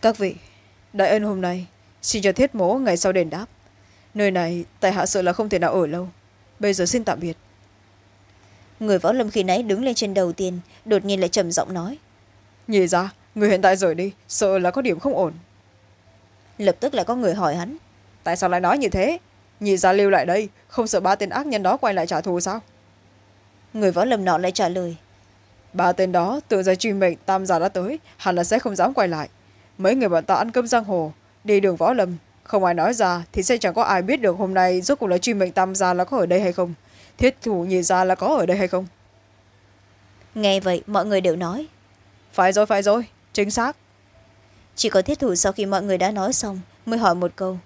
Các vị đại ân hôm nay xin cho thiết mố ngày sau đền đáp. Nơi này tại hạ sợ là không thể nào ở lâu. Bây giờ xin tạm biệt người võ lâm khi nãy đứng lên trên đầu tiên đột nhiên lại trầm giọng nói. Nhì ra người hiện tại rời đi sợ là có điểm không ổn. Lập tức lại có người hỏi hắn. Tại sao lại nói như thế? Nhì ra lưu lại đây không sợ ba tên ác nhân đó quay lại trả thù sao? Người võ lâm nọ lại trả lời. Ba tên đó tự ra truy mệnh tam gia đã tới hẳn là sẽ không dám quay lại. Mấy người bọn ta ăn cơm giang hồ đi đường võ lâm. Không ai nói ra thì sẽ chẳng có ai biết được hôm nay rốt cuộc là truy mệnh tam gia là có ở đây hay không thiết thủ nhị gia là có ở đây hay không? Nghe vậy mọi người đều nói. Phải rồi phải rồi chính xác. Chỉ có thiết thủ sau khi mọi người đã nói xong mới hỏi một câu.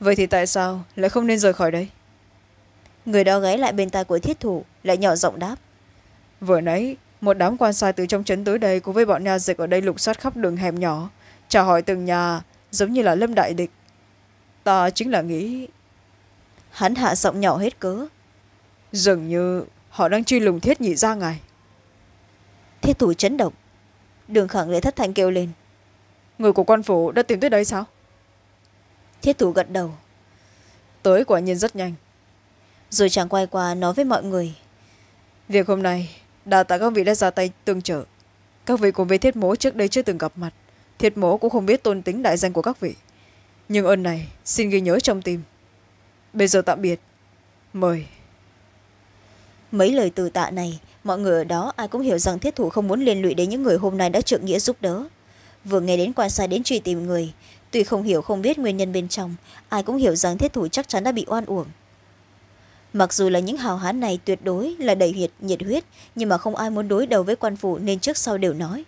Vậy thì tại sao lại không nên rời khỏi đây? Người đó ghé lại bên tai của thiết thủ lại nhỏ giọng đáp. Vừa nãy một đám quan sai từ trong trấn tới đây cùng với bọn nhà dịch ở đây lục soát khắp đường hẻm nhỏ chào hỏi từng nhà giống như là lâm đại địch. Ta chính là nghĩ hắn hạ giọng nhỏ hết cớ dường như họ đang truy lùng thiết nhị ra ngài. Thiết thủ chấn động. Đường khẳng lại thất thanh kêu lên. Người của quan phủ đã tìm tới đây sao? Thiết thủ gật đầu. Tới quả nhiên rất nhanh. Rồi chàng quay qua nói với mọi người. Việc hôm nay đà tạ các vị đã ra tay tương trợ. Các vị cùng với thiết mố trước đây chưa từng gặp mặt. Thiết mố cũng không biết tôn tính đại danh của các vị. Nhưng ơn này xin ghi nhớ trong tim. Bây giờ tạm biệt. Mời mấy lời từ tạ này mọi người ở đó ai cũng hiểu rằng thiết thủ không muốn liên lụy đến những người hôm nay đã trượng nghĩa giúp đỡ. Vừa nghe đến quan sai đến truy tìm người tuy không hiểu không biết nguyên nhân bên trong ai cũng hiểu rằng thiết thủ chắc chắn đã bị oan uổng. Mặc dù là những hào hán này tuyệt đối là đầy hiệt nhiệt huyết nhưng mà không ai muốn đối đầu với quan phủ nên trước sau đều nói.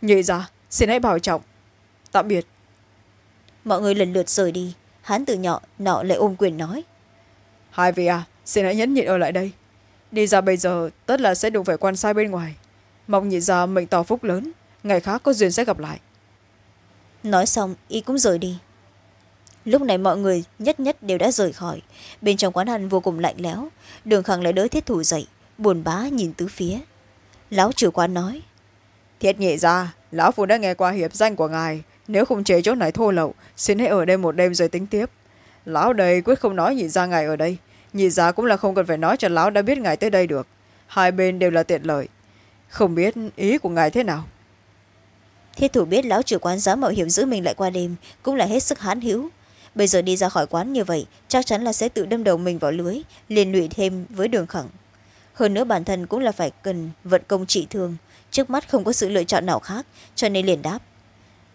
Nhị ra xin hãy bảo trọng. Tạm biệt. Mọi người lần lượt rời đi. Hán từ nhỏ nọ lại ôm quyền nói. Hai vị à xin hãy nhẫn nhịn ở lại đây đi ra bây giờ tất là sẽ đụng phải quan sai bên ngoài. Mong nhị ra mệnh tỏ phúc lớn ngày khác có duyên sẽ gặp lại. Nói xong y cũng rời đi. Lúc này mọi người nhất nhất đều đã rời khỏi. Bên trong quán ăn vô cùng lạnh lẽo đường khẳng lại đỡ thiết thủ dậy buồn bá nhìn tứ phía. Lão chủ quán nói thiết nhị ra lão phu đã nghe qua hiệp danh của ngài. Nếu không chế chỗ này thô lậu xin hãy ở đây một đêm rồi tính tiếp. Lão đây quyết không nói nhị ra ngài ở đây nhị ra cũng là không cần phải nói cho lão đã biết ngài tới đây được. Hai bên đều là tiện lợi. Không biết ý của ngài thế nào? Thiết thủ biết lão chủ quán dám mạo hiểm giữ mình lại qua đêm cũng là hết sức hán hữu. Bây giờ đi ra khỏi quán như vậy chắc chắn là sẽ tự đâm đầu mình vào lưới liền lụy thêm với đường khẳng. Hơn nữa bản thân cũng là phải cần vận công trị thương trước mắt không có sự lựa chọn nào khác cho nên liền đáp.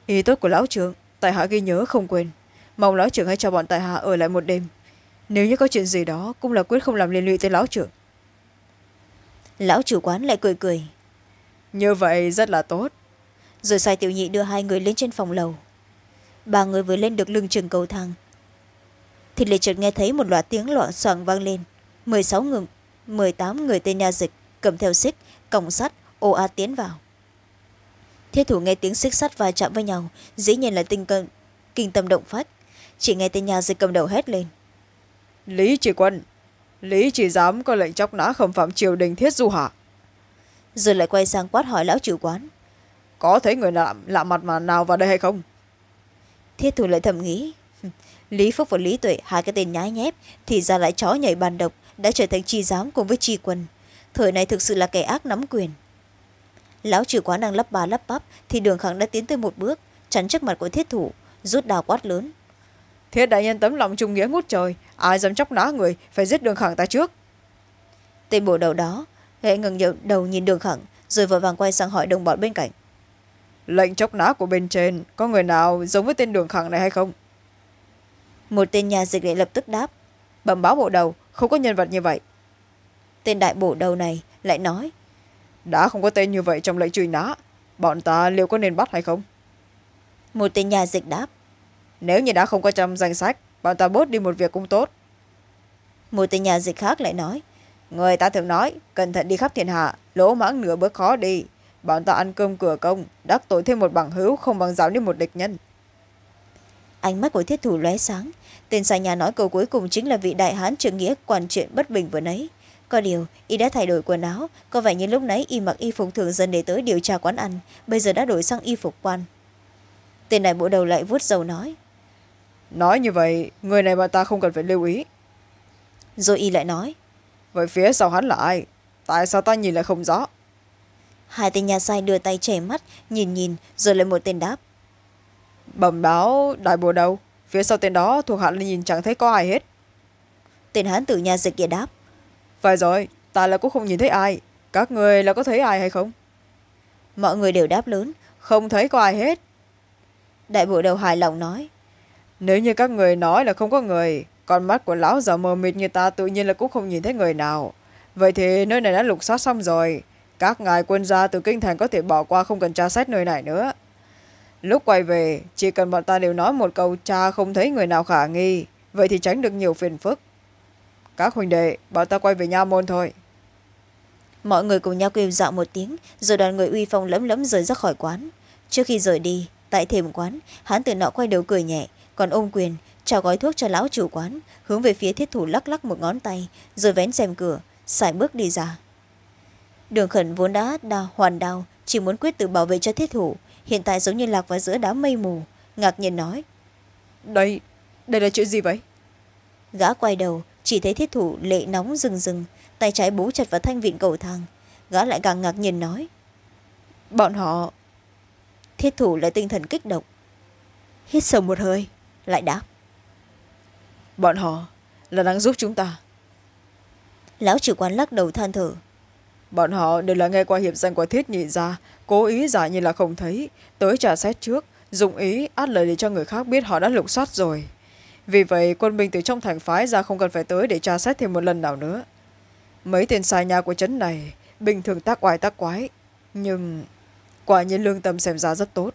Ý tốt của lão trưởng tại hạ ghi nhớ không quên. Mong lão trưởng hãy cho bọn tại hạ ở lại một đêm nếu như có chuyện gì đó cũng là quyết không làm liên lụy tới lão trưởng. Lão chủ quán lại cười cười. Như vậy rất là tốt. Rồi sai tiểu nhị đưa hai người lên trên phòng lầu. Ba người vừa lên được lưng chừng cầu thang. Thì lại chợt nghe thấy một loạt tiếng loạn soảng vang lên. Mười sáu người mười tám người tên nha dịch cầm theo xích còng sắt ồ ạt tiến vào. Thiết thủ nghe tiếng xích sắt va chạm với nhau dĩ nhiên là tinh cân, kinh tâm động phách. Chỉ nghe tên nhà dịch cầm đầu hét lên lý chỉ quân. Lý chỉ dám có lệnh chóc nã khâm phạm triều đình thiết du hạ. Rồi lại quay sang quát hỏi lão chủ quán. Có thấy người lạ, lạ mặt mà nào vào đây hay không? Thiết thủ lại thầm nghĩ. Lý phúc và lý tuệ hai cái tên nhái nhép thì ra lại chó nhảy bàn độc đã trở thành chi giám cùng với chi quân. Thời này thực sự là kẻ ác nắm quyền. Lão chủ quán đang lắp ba lắp bắp thì đường khẳng đã tiến tới một bước chắn trước mặt của thiết thủ rút đào quát lớn thiết đại nhân tấm lòng trung nghĩa ngút trời ai dám chóc ná người phải giết đường khẳng ta trước. Tên bổ đầu đó hệ ngừng đầu nhìn đường khẳng rồi vội vàng quay sang hỏi đồng bọn bên cạnh. Lệnh chóc ná của bên trên có người nào giống với tên đường khẳng này hay không? Một tên nhà dịch lại lập tức đáp. Bẩm báo bộ đầu không có nhân vật như vậy. Tên đại bổ đầu này lại nói. Đã không có tên như vậy trong lệnh truy nã bọn ta liệu có nên bắt hay không? Một tên nhà dịch đáp nếu như đã không có trong danh sách bọn ta bớt đi một việc cũng tốt. Một tên nhà dịch khác lại nói người ta thường nói cẩn thận đi khắp thiên hạ lỗ mãng nửa bước khó đi. Bọn ta ăn cơm cửa công đắc tội thêm một bằng hữu không bằng giáo đi một địch nhân. Ánh mắt của thiết thủ lóe sáng tên xa nhà nói câu cuối cùng chính là vị đại hán trưởng nghĩa quản chuyện bất bình vừa nấy có điều y đã thay đổi quần áo có vẻ như lúc nãy y mặc y phục thường dân để tới điều tra quán ăn bây giờ đã đổi sang y phục quan. Tên này bộ đầu lại vuốt dầu nói nói như vậy người này bọn ta không cần phải lưu ý. Rồi y lại nói. Vậy phía sau hắn là ai? Tại sao ta nhìn lại không rõ? Hai tên nhà sai đưa tay che mắt nhìn nhìn rồi lại một tên đáp. Bẩm báo đại bộ đầu phía sau tên đó thuộc hạ nhìn chẳng thấy có ai hết. Tên hán tử nhà dịch kia đáp. Phải rồi ta là cũng không nhìn thấy ai. Các người là có thấy ai hay không? Mọi người đều đáp lớn. Không thấy có ai hết. Đại bộ đầu hài lòng nói nếu như các người nói là không có người, con mắt của lão già mờ mịt như ta tự nhiên là cũng không nhìn thấy người nào. Vậy thì nơi này đã lục soát xong rồi. Các ngài quân gia từ kinh thành có thể bỏ qua không cần tra xét nơi này nữa. Lúc quay về, chỉ cần bọn ta đều nói một câu, cha không thấy người nào khả nghi, vậy thì tránh được nhiều phiền phức. Các huynh đệ bọn ta quay về nha môn thôi. Mọi người cùng nhau kêu dạo một tiếng, rồi đoàn người uy phong lấm lấm rời ra khỏi quán. Trước khi rời đi, tại thềm quán, hán tử nọ quay đầu cười nhẹ còn ôm quyền trao gói thuốc cho lão chủ quán hướng về phía thiết thủ lắc lắc một ngón tay rồi vén xem cửa sải bước đi ra. Đường khẩn vốn đã đau hoàn đau chỉ muốn quyết tự bảo vệ cho thiết thủ. Hiện tại giống như lạc vào giữa đám mây mù ngạc nhiên nói. Đây đây là chuyện gì vậy? Gã quay đầu chỉ thấy thiết thủ lệ nóng rừng rừng tay trái bú chặt vào thanh vịn cầu thang. Gã lại càng ngạc nhiên nói. Bọn họ thiết thủ lại tinh thần kích động. Hít sâu một hơi lại đáp. Bọn họ là đang giúp chúng ta. Lão chủ quán lắc đầu than thở. Bọn họ đều là nghe qua hiệp danh của thiết nhị ra cố ý giả như là không thấy. Tới trả xét trước dùng ý át lời để cho người khác biết họ đã lục soát rồi. Vì vậy quân binh từ trong thành phái ra không cần phải tới để tra xét thêm một lần nào nữa. Mấy tên sai nhà của trấn này bình thường tác oai tác quái nhưng quả nhiên lương tâm xem ra rất tốt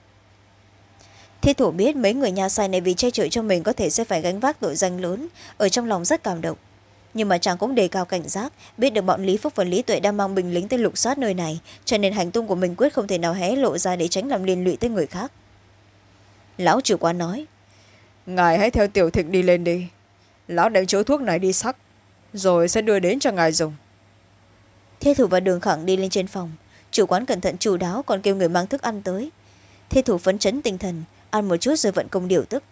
thiết thủ biết mấy người nhà sai này vì che chở cho mình có thể sẽ phải gánh vác tội danh lớn ở trong lòng rất cảm động. Nhưng mà chàng cũng đề cao cảnh giác biết được bọn lý phúc và lý tuệ đang mang binh lính tới lục soát nơi này cho nên hành tung của mình quyết không thể nào hé lộ ra để tránh làm liên lụy tới người khác. Lão chủ quán nói ngài hãy theo tiểu thịnh đi lên đi. Lão đánh chỗ thuốc này đi sắc rồi sẽ đưa đến cho ngài dùng. Thế thủ và đường khẳng đi lên trên phòng. Chủ quán cẩn thận chủ đáo còn kêu người mang thức ăn tới. Thế thủ phấn chấn tinh thần ăn một chút rồi vận công điều tức.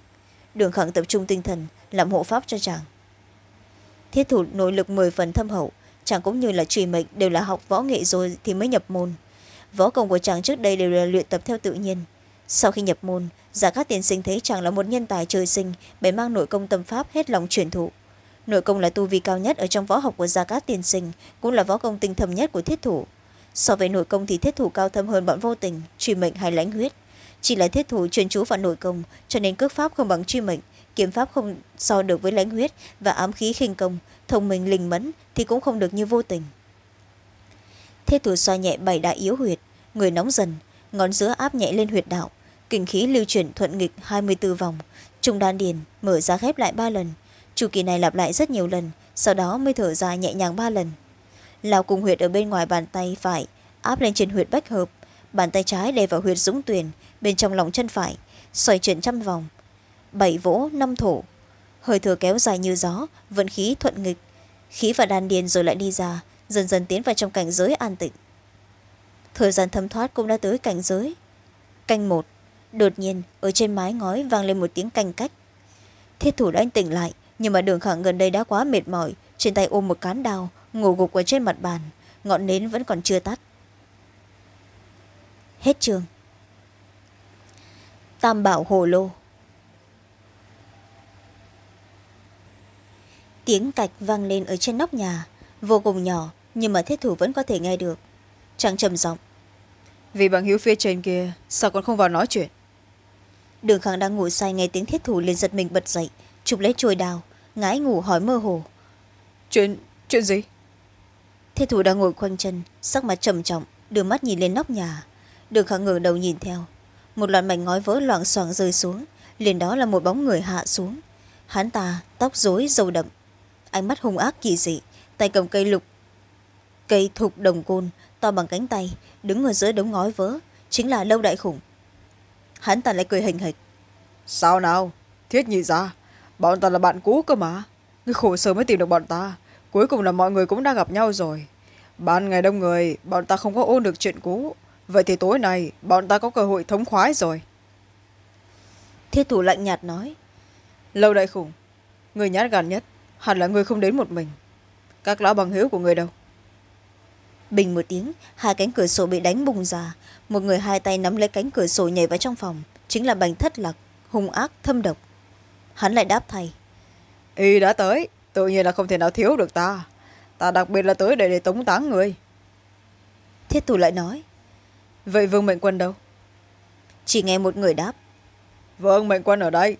Đường khẳng tập trung tinh thần, làm hộ pháp cho chàng. Thiết thủ nội lực mười phần thâm hậu, chàng cũng như là truy mệnh đều là học võ nghệ rồi thì mới nhập môn. Võ công của chàng trước đây đều là luyện tập theo tự nhiên. Sau khi nhập môn, giả các tiên sinh thấy chàng là một nhân tài trời sinh, bèn mang nội công tâm pháp hết lòng truyền thụ. Nội công là tu vi cao nhất ở trong võ học của gia cát tiên sinh, cũng là võ công tinh thâm nhất của thiết thủ. So với nội công thì thiết thủ cao thâm hơn bọn vô tình, truy mệnh hay lãnh huyết chỉ là thiết thủ chuyên chú vào nội công, cho nên cước pháp không bằng truy mệnh, kiếm pháp không so được với lãnh huyết và ám khí khinh công, thông minh linh mẫn thì cũng không được như vô tình. Thiết thủ xoa nhẹ bảy đại yếu huyệt, người nóng dần, ngón giữa áp nhẹ lên huyệt đạo, kinh khí lưu chuyển thuận nghịch hai mươi bốn vòng, trung đan điền mở ra khép lại ba lần, chu kỳ này lặp lại rất nhiều lần, sau đó mới thở ra nhẹ nhàng ba lần. Lao cùng huyệt ở bên ngoài bàn tay phải, áp lên trên huyệt bách hợp, bàn tay trái đè vào huyệt dũng tuyền bên trong lòng chân phải, xoay chuyển trăm vòng. Bảy vỗ, năm thổ. Hơi thở kéo dài như gió, vận khí thuận nghịch. Khí và đan điền rồi lại đi ra, dần dần tiến vào trong cảnh giới an tịnh. Thời gian thấm thoát cũng đã tới cảnh giới. Canh một, đột nhiên, ở trên mái ngói vang lên một tiếng canh cách. Thiết thủ đã anh tỉnh lại, nhưng mà đường khẳng gần đây đã quá mệt mỏi. Trên tay ôm một cán đào ngủ gục ở trên mặt bàn. Ngọn nến vẫn còn chưa tắt. Hết trường tam bảo hồ lô. Tiếng cạch vang lên ở trên nóc nhà vô cùng nhỏ nhưng mà thiết thủ vẫn có thể nghe được. Chàng trầm giọng. Vì bằng hiếu phía trên kia sao còn không vào nói chuyện? Đường khang đang ngủ say nghe tiếng thiết thủ liền giật mình bật dậy chụp lấy chùi đào ngái ngủ hỏi mơ hồ. Chuyện chuyện gì? Thiết thủ đang ngồi khoanh chân sắc mặt trầm trọng đưa mắt nhìn lên nóc nhà. Đường khang ngẩng đầu nhìn theo một loạt mảnh ngói vỡ loạng xoảng rơi xuống, liền đó là một bóng người hạ xuống. Hắn ta, tóc rối dầu đậm. Ánh mắt hung ác kỳ dị, tay cầm cây lục, cây thục đồng côn, to bằng cánh tay, đứng ở giữa đống ngói vỡ, chính là lâu đại khủng. Hắn ta lại cười hình hịch sao nào? Thiết nhị ra bọn ta là bạn cũ cơ mà. Người khổ sở mới tìm được bọn ta, cuối cùng là mọi người cũng đã gặp nhau rồi. Ban ngày đông người, bọn ta không có ôn được chuyện cũ vậy thì tối nay bọn ta có cơ hội thống khoái rồi. Thiết thủ lạnh nhạt nói. Lâu đại khủng người nhát gan nhất hẳn là người không đến một mình. Các lão bằng hữu của người đâu? Bình một tiếng hai cánh cửa sổ bị đánh bùng ra. Một người hai tay nắm lấy cánh cửa sổ nhảy vào trong phòng. Chính là bành thất lạc hung ác thâm độc. Hắn lại đáp thay y đã tới tự nhiên là không thể nào thiếu được ta. Ta đặc biệt là tới để để tống táng người. Thiết thủ lại nói vậy vương mệnh quân đâu? Chỉ nghe một người đáp. Vương mệnh quân ở đây.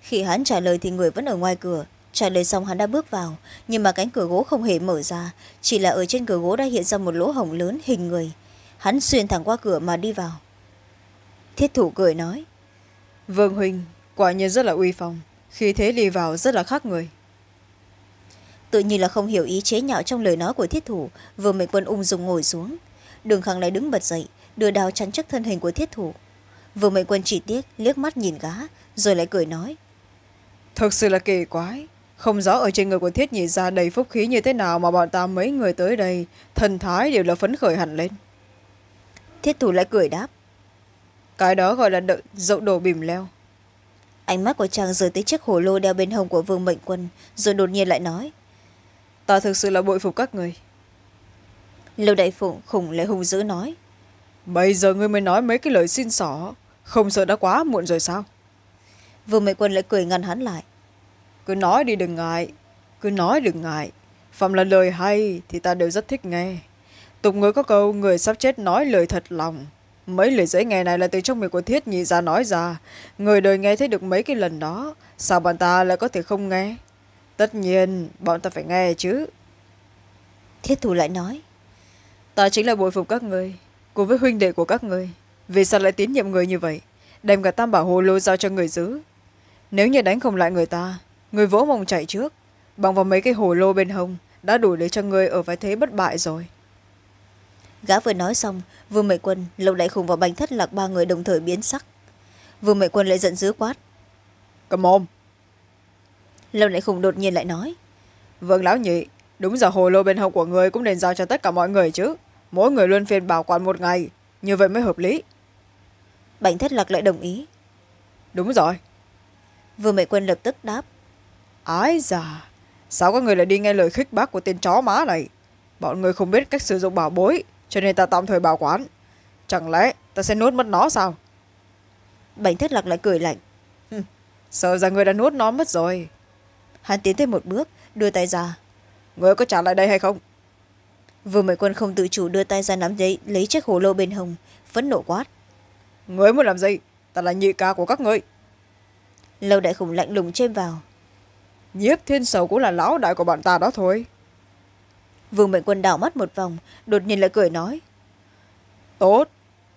Khi hắn trả lời thì người vẫn ở ngoài cửa. Trả lời xong hắn đã bước vào nhưng mà cánh cửa gỗ không hề mở ra. Chỉ là ở trên cửa gỗ đã hiện ra một lỗ hổng lớn hình người. Hắn xuyên thẳng qua cửa mà đi vào. Thiết thủ cười nói. Vương huynh quả nhiên rất là uy phong. Khi thế đi vào rất là khác người. Tự nhiên là không hiểu ý chế nhạo trong lời nói của thiết thủ. Vừa mệnh quân ung dùng ngồi xuống đường khang lại đứng bật dậy đưa đào chắn trước thân hình của thiết thủ. Vừa mệnh quân chỉ tiếc liếc mắt nhìn gá rồi lại cười nói. Thực sự là kỳ quái không rõ ở trên người của thiết nhị ra đầy phúc khí như thế nào mà bọn ta mấy người tới đây thần thái đều là phấn khởi hẳn lên. Thiết thủ lại cười đáp. Cái đó gọi là đợi dậu đồ bìm leo. Ánh mắt của chàng rời tới chiếc hồ lô đeo bên hông của vương mệnh quân rồi đột nhiên lại nói. Ta thực sự là bội phục các người lâu đại phụng khủng lại hung dữ nói. Bây giờ ngươi mới nói mấy cái lời xin xỏ. Không sợ đã quá muộn rồi sao? Vương mệnh quân lại cười ngăn hắn lại. Cứ nói đi đừng ngại. Cứ nói đừng ngại. Phạm là lời hay thì ta đều rất thích nghe. Tục ngữ có câu người sắp chết nói lời thật lòng. Mấy lời dễ nghe này là từ trong miệng của thiết nhị ra nói ra. Người đời nghe thấy được mấy cái lần đó sao bọn ta lại có thể không nghe? Tất nhiên bọn ta phải nghe chứ. Thiết thủ lại nói ta chính là bội phục các người cùng với huynh đệ của các người vì sao lại tín nhiệm người như vậy? Đem cả tam bảo hồ lô giao cho người giữ. Nếu như đánh không lại người ta người vỗ mông chạy trước. Bằng vào mấy cái hồ lô bên hông đã đủ để cho người ở vai thế bất bại rồi. Gã vừa nói xong vương mệnh quân lậu đại khùng và bành thất lạc ba người đồng thời biến sắc. Vương mệnh quân lại giận dữ quát. Cầm mồm. Lâu đại khùng đột nhiên lại nói. Vâng lão nhị đúng giờ hồ lô bên hông của người cũng nên giao cho tất cả mọi người chứ mỗi người luân phiên bảo quản một ngày. Như vậy mới hợp lý. Bành thất lạc lại đồng ý. Đúng rồi. Vương mệnh quân lập tức đáp. Ái già sao các người lại đi nghe lời khích bác của tên chó má này? Bọn người không biết cách sử dụng bảo bối cho nên ta tạm thời bảo quản. Chẳng lẽ ta sẽ nuốt mất nó sao? Bành thất lạc lại cười lạnh. Sợ rằng người đã nuốt nó mất rồi. Hắn tiến thêm một bước đưa tay ra. Người có trả lại đây hay không vừa mệnh quân không tự chủ đưa tay ra nắm lấy, lấy chiếc hồ lô bên hồng phẫn nộ quát. Người muốn làm gì? Ta là nhị ca của các ngươi. Lâu đại khủng lạnh lùng chêm vào. Nhiếp thiên sầu cũng là lão đại của bọn ta đó thôi. Vương mệnh quân đảo mắt một vòng đột nhiên lại cười nói. Tốt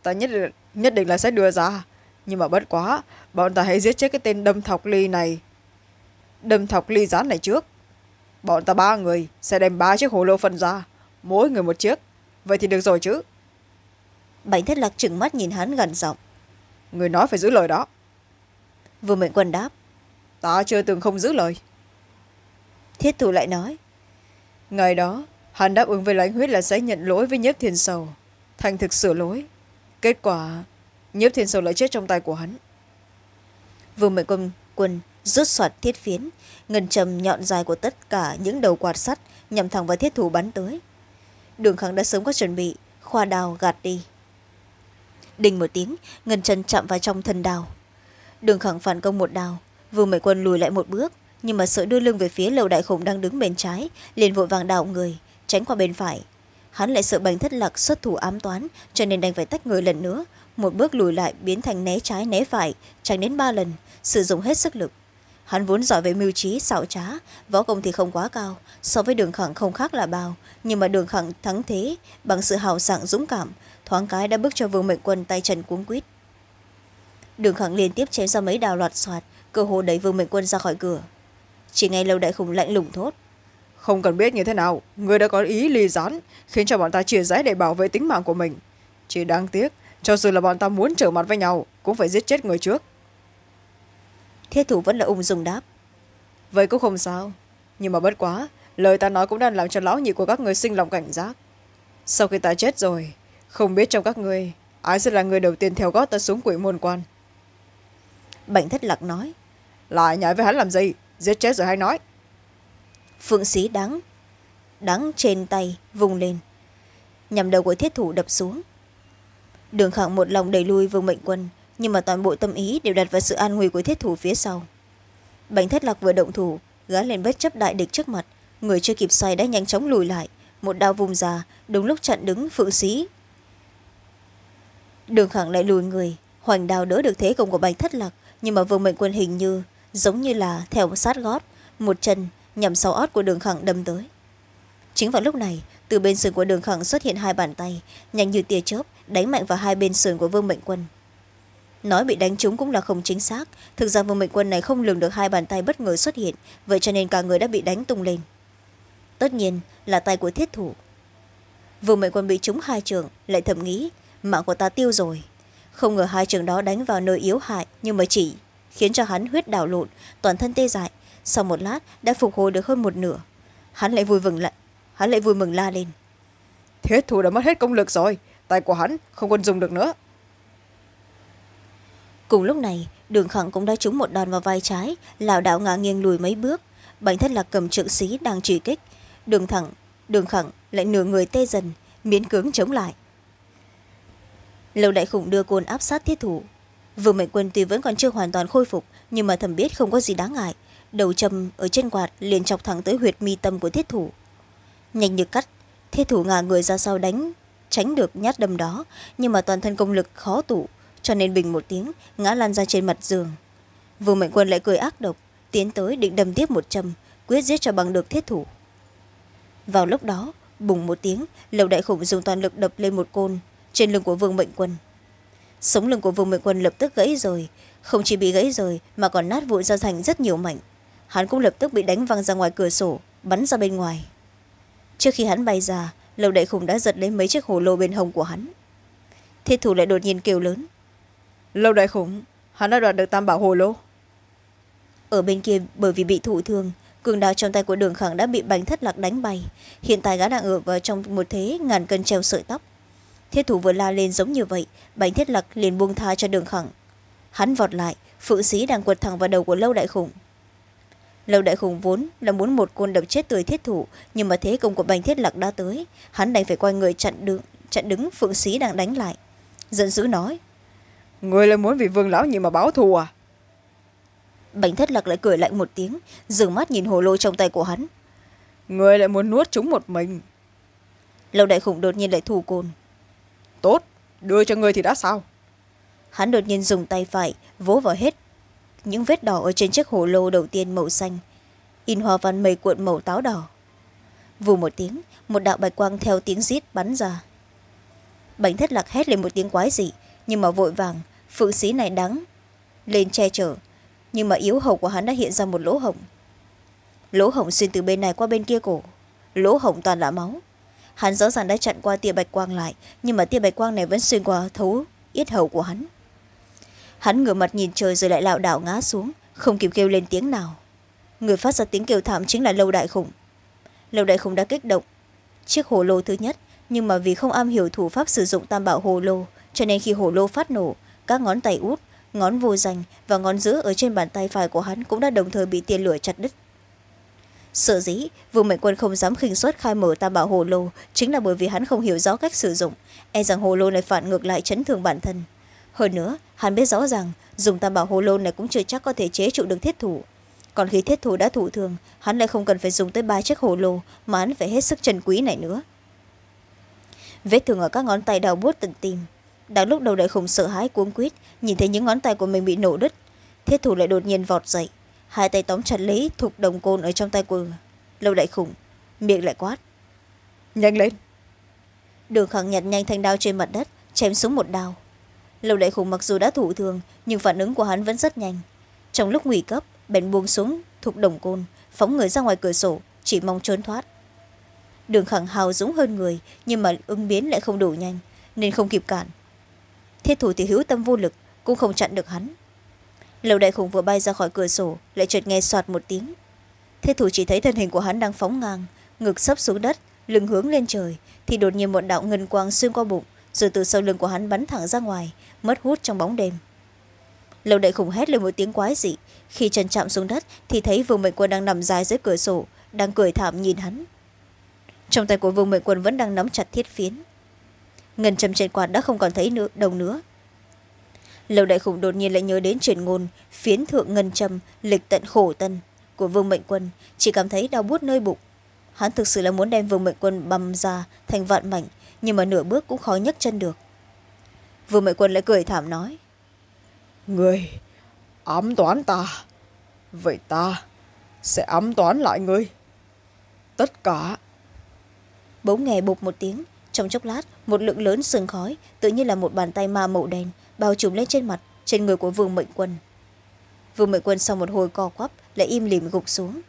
ta nhất định, nhất định là sẽ đưa ra. Nhưng mà bất quá bọn ta hãy giết chết cái tên đâm thọc ly này. Đâm thọc ly rán này trước. Bọn ta ba người sẽ đem ba chiếc hồ lô phân ra mỗi người một chiếc. Vậy thì được rồi chứ? Bánh thất lạc trừng mắt nhìn hắn gần giọng. Người nói phải giữ lời đó. Vương mệnh quân đáp. Ta chưa từng không giữ lời. Thiết thủ lại nói. Ngày đó hắn đáp ứng với lãnh huyết là sẽ nhận lỗi với nhiếp thiên sầu. Thành thực sửa lỗi. Kết quả nhiếp thiên sầu lại chết trong tay của hắn. Vương mệnh quân quân rút soạt thiết phiến ngân trầm nhọn dài của tất cả những đầu quạt sắt nhằm thẳng vào thiết thủ bắn tới đường khẳng đã sớm có chuẩn bị. Khoa đào gạt đi. Đình một tiếng, ngân chân chạm vào trong thân đào. Đường khẳng phản công một đào. Vương mệnh quân lùi lại một bước, nhưng mà sợ đưa lưng về phía lầu đại khủng đang đứng bên trái, liền vội vàng đào người, tránh qua bên phải. Hắn lại sợ bành thất lạc xuất thủ ám toán, cho nên đành phải tách người lần nữa. Một bước lùi lại biến thành né trái né phải, tránh đến ba lần, sử dụng hết sức lực hắn vốn giỏi về mưu trí, xảo trá, võ công thì không quá cao, so với đường khẳng không khác là bao. Nhưng mà đường khẳng thắng thế, bằng sự hào sảng, dũng cảm, thoáng cái đã bước cho vương mệnh quân tay chân cuống quýt. Đường khẳng liên tiếp chém ra mấy đào loạt soạt, cơ hồ đẩy vương mệnh quân ra khỏi cửa. Chỉ ngay lâu đại khủng lạnh lùng thốt. Không cần biết như thế nào, người đã có ý ly rán khiến cho bọn ta chia rẽ để bảo vệ tính mạng của mình. Chỉ đáng tiếc, cho dù là bọn ta muốn trở mặt với nhau, cũng phải giết chết người trước thiết thủ vẫn là ung dung đáp. Vậy cũng không sao. Nhưng mà bất quá lời ta nói cũng đang làm cho lão nhị của các người sinh lòng cảnh giác. Sau khi ta chết rồi không biết trong các người ai sẽ là người đầu tiên theo gót ta xuống quỷ môn quan. Bệnh thất lạc nói. Lại nhảy với hắn làm gì? Giết chết rồi hay nói? Phượng xí đắng đắng trên tay vùng lên. Nhằm đầu của thiết thủ đập xuống. Đường khẳng một lòng đẩy lui vương mệnh quân nhưng mà toàn bộ tâm ý đều đặt vào sự an nguy của thiết thủ phía sau. Bánh thất lạc vừa động thủ gã lên bất chấp đại địch trước mặt. Người chưa kịp xoay đã nhanh chóng lùi lại. Một đao vùng già đúng lúc chặn đứng phượng xí đường khẳng lại lùi người. Hoành đào đỡ được thế công của bánh thất lạc, nhưng mà vương mệnh quân hình như, giống như là theo sát gót, một chân nhằm sau ót của đường khẳng đâm tới. Chính vào lúc này, từ bên sườn của đường khẳng xuất hiện hai bàn tay, nhanh như tia chớp, đánh mạnh vào hai bên sườn của vương mệnh quân nói bị đánh trúng cũng là không chính xác. Thực ra vương mệnh quân này không lường được hai bàn tay bất ngờ xuất hiện, vậy cho nên cả người đã bị đánh tung lên. Tất nhiên là tay của thiết thủ. Vương mệnh quân bị trúng hai trường, lại thầm nghĩ mạng của ta tiêu rồi. Không ngờ hai trường đó đánh vào nơi yếu hại nhưng mà chỉ khiến cho hắn huyết đảo lộn, toàn thân tê dại. Sau một lát đã phục hồi được hơn một nửa. Hắn lại vui mừng lại, hắn lại vui mừng la lên. Thiết thủ đã mất hết công lực rồi, tay của hắn không còn dùng được nữa cùng lúc này, đường khẳng cũng đã trúng một đòn vào vai trái, lảo đảo ngã nghiêng lùi mấy bước. Bánh thất lạc cầm trượng sĩ đang truy kích. Đường thẳng, đường khẳng lại nửa người tê dần, miễn cưỡng chống lại. Lâu đại khủng đưa côn áp sát thiết thủ. Vừa mệnh quân tuy vẫn còn chưa hoàn toàn khôi phục, nhưng mà thầm biết không có gì đáng ngại. Đầu châm ở trên quạt liền chọc thẳng tới huyệt mi tâm của thiết thủ. Nhanh như cắt, thiết thủ ngả người ra sau đánh, tránh được nhát đâm đó, nhưng mà toàn thân công lực khó tụ cho nên bình một tiếng, ngã lan ra trên mặt giường. Vương mệnh quân lại cười ác độc, tiến tới định đâm tiếp một châm, quyết giết cho bằng được thiết thủ. Vào lúc đó, bùng một tiếng, lầu đại khủng dùng toàn lực đập lên một côn trên lưng của vương mệnh quân. Sống lưng của vương mệnh quân lập tức gãy rồi không chỉ bị gãy rồi mà còn nát vụn ra thành rất nhiều mảnh. Hắn cũng lập tức bị đánh văng ra ngoài cửa sổ, bắn ra bên ngoài. Trước khi hắn bay ra, lầu đại khủng đã giật lấy mấy chiếc hồ lô bên hông của hắn. Thiết thủ lại đột nhiên kêu lớn lâu đại khủng, hắn đã đoạt được tam bảo hồ lô. Ở bên kia, bởi vì bị thụ thương, cường đào trong tay của đường khẳng đã bị bánh thất lạc đánh bay. Hiện tại gã đang ở vào trong một thế ngàn cân treo sợi tóc. Thiết thủ vừa la lên giống như vậy bánh thiết lạc liền buông tha cho đường khẳng. Hắn vọt lại, phượng sĩ đang quật thẳng vào đầu của lâu đại khủng. Lâu đại khủng vốn là muốn một côn đập chết tươi thiết thủ, nhưng mà thế công của bánh thiết lạc đã tới. Hắn đành phải quay người chặn đứng chặn đứng phượng sĩ đang đánh lại. Giận dữ nói người lại muốn vì vương lão nhị mà báo thù à? Bánh thất lạc lại cười lạnh một tiếng dừng mắt nhìn hồ lô trong tay của hắn. Người lại muốn nuốt chúng một mình. Lâu đại khủng đột nhiên lại thù côn tốt đưa cho người thì đã sao? Hắn đột nhiên dùng tay phải vỗ vào hết những vết đỏ ở trên chiếc hồ lô đầu tiên màu xanh in hoa văn mây cuộn màu táo đỏ. Vù một tiếng một đạo bạch quang theo tiếng rít bắn ra. Bánh thất lạc hét lên một tiếng quái dị nhưng mà vội vàng phượng sĩ này đắng. Lên che chở. Nhưng mà yếu hầu của hắn đã hiện ra một lỗ hổng. Lỗ hổng xuyên từ bên này qua bên kia cổ. Lỗ hổng toàn là máu. Hắn rõ ràng đã chặn qua tia bạch quang lại, nhưng mà tia bạch quang này vẫn xuyên qua thấu yết hầu của hắn. Hắn ngửa mặt nhìn trời rồi lại lảo đảo ngã xuống, không kịp kêu lên tiếng nào. Người phát ra tiếng kêu thảm chính là lâu đại khủng lâu đại khủng đã kích động. Chiếc hồ lô thứ nhất, nhưng mà vì không am hiểu thủ pháp sử dụng tam bảo hồ lô, cho nên khi hồ lô phát nổ các ngón tay út ngón vô danh và ngón giữa ở trên bàn tay phải của hắn cũng đã đồng thời bị tiền lửa chặt đứt. Sợ dĩ vương mệnh quân không dám khinh suất khai mở tam bảo hồ lô, chính là bởi vì hắn không hiểu rõ cách sử dụng e rằng hồ lô này phản ngược lại chấn thương bản thân. Hơn nữa, hắn biết rõ rằng, dùng tam bảo hồ lô này cũng chưa chắc có thể chế trụ được thiết thủ. Còn khi thiết thủ đã thụ thường, hắn lại không cần phải dùng tới ba chiếc hồ lô, mà hắn phải hết sức trân quý này nữa. Vết thương ở các ngón tay đau buốt tận tim đang lúc đầu đại khủng sợ hãi cuống quýt nhìn thấy những ngón tay của mình bị nổ đứt thiết thủ lại đột nhiên vọt dậy. Hai tay tóm chặt lấy thục đồng côn ở trong tay của lâu đại khủng miệng lại quát. Nhanh lên! Đường khẳng nhặt nhanh thanh đao trên mặt đất chém xuống một đao. Lâu đại khủng mặc dù đã thủ thường nhưng phản ứng của hắn vẫn rất nhanh. Trong lúc nguy cấp bèn buông xuống thục đồng côn phóng người ra ngoài cửa sổ chỉ mong trốn thoát. Đường khẳng hào dũng hơn người nhưng mà ứng biến lại không đủ nhanh nên không kịp cản thiết thủ thì hữu tâm vô lực, cũng không chặn được hắn. Lầu đại khủng vừa bay ra khỏi cửa sổ, lại chợt nghe soạt một tiếng. Thiết thủ chỉ thấy thân hình của hắn đang phóng ngang, ngực sấp xuống đất, lưng hướng lên trời, thì đột nhiên một đạo ngân quang xuyên qua bụng, rồi từ sau lưng của hắn bắn thẳng ra ngoài, mất hút trong bóng đêm. Lầu đại khủng hét lên một tiếng quái dị, khi chân chạm xuống đất thì thấy vương mệnh quân đang nằm dài dưới cửa sổ, đang cười thảm nhìn hắn. Trong tay của vương mệnh quân vẫn đang nắm chặt thiết phiến ngân châm trên quạt đã không còn thấy nữa, đâu nữa. Lâu đại khủng đột nhiên lại nhớ đến truyền ngôn phiến thượng ngân châm lịch tận khổ tân của vương mệnh quân chỉ cảm thấy đau bút nơi bụng. Hắn thực sự là muốn đem vương mệnh quân băm ra thành vạn mảnh nhưng mà nửa bước cũng khó nhấc chân được. Vương mệnh quân lại cười thảm nói người ám toán ta. Vậy ta sẽ ám toán lại ngươi. Tất cả. Bỗng nghe bụp một tiếng trong chốc lát, một lượng lớn sương khói, tự như là một bàn tay ma màu đen, bao trùm lên trên mặt, trên người của vương mệnh quân. Vương mệnh quân sau một hồi co quắp, lại im lìm gục xuống.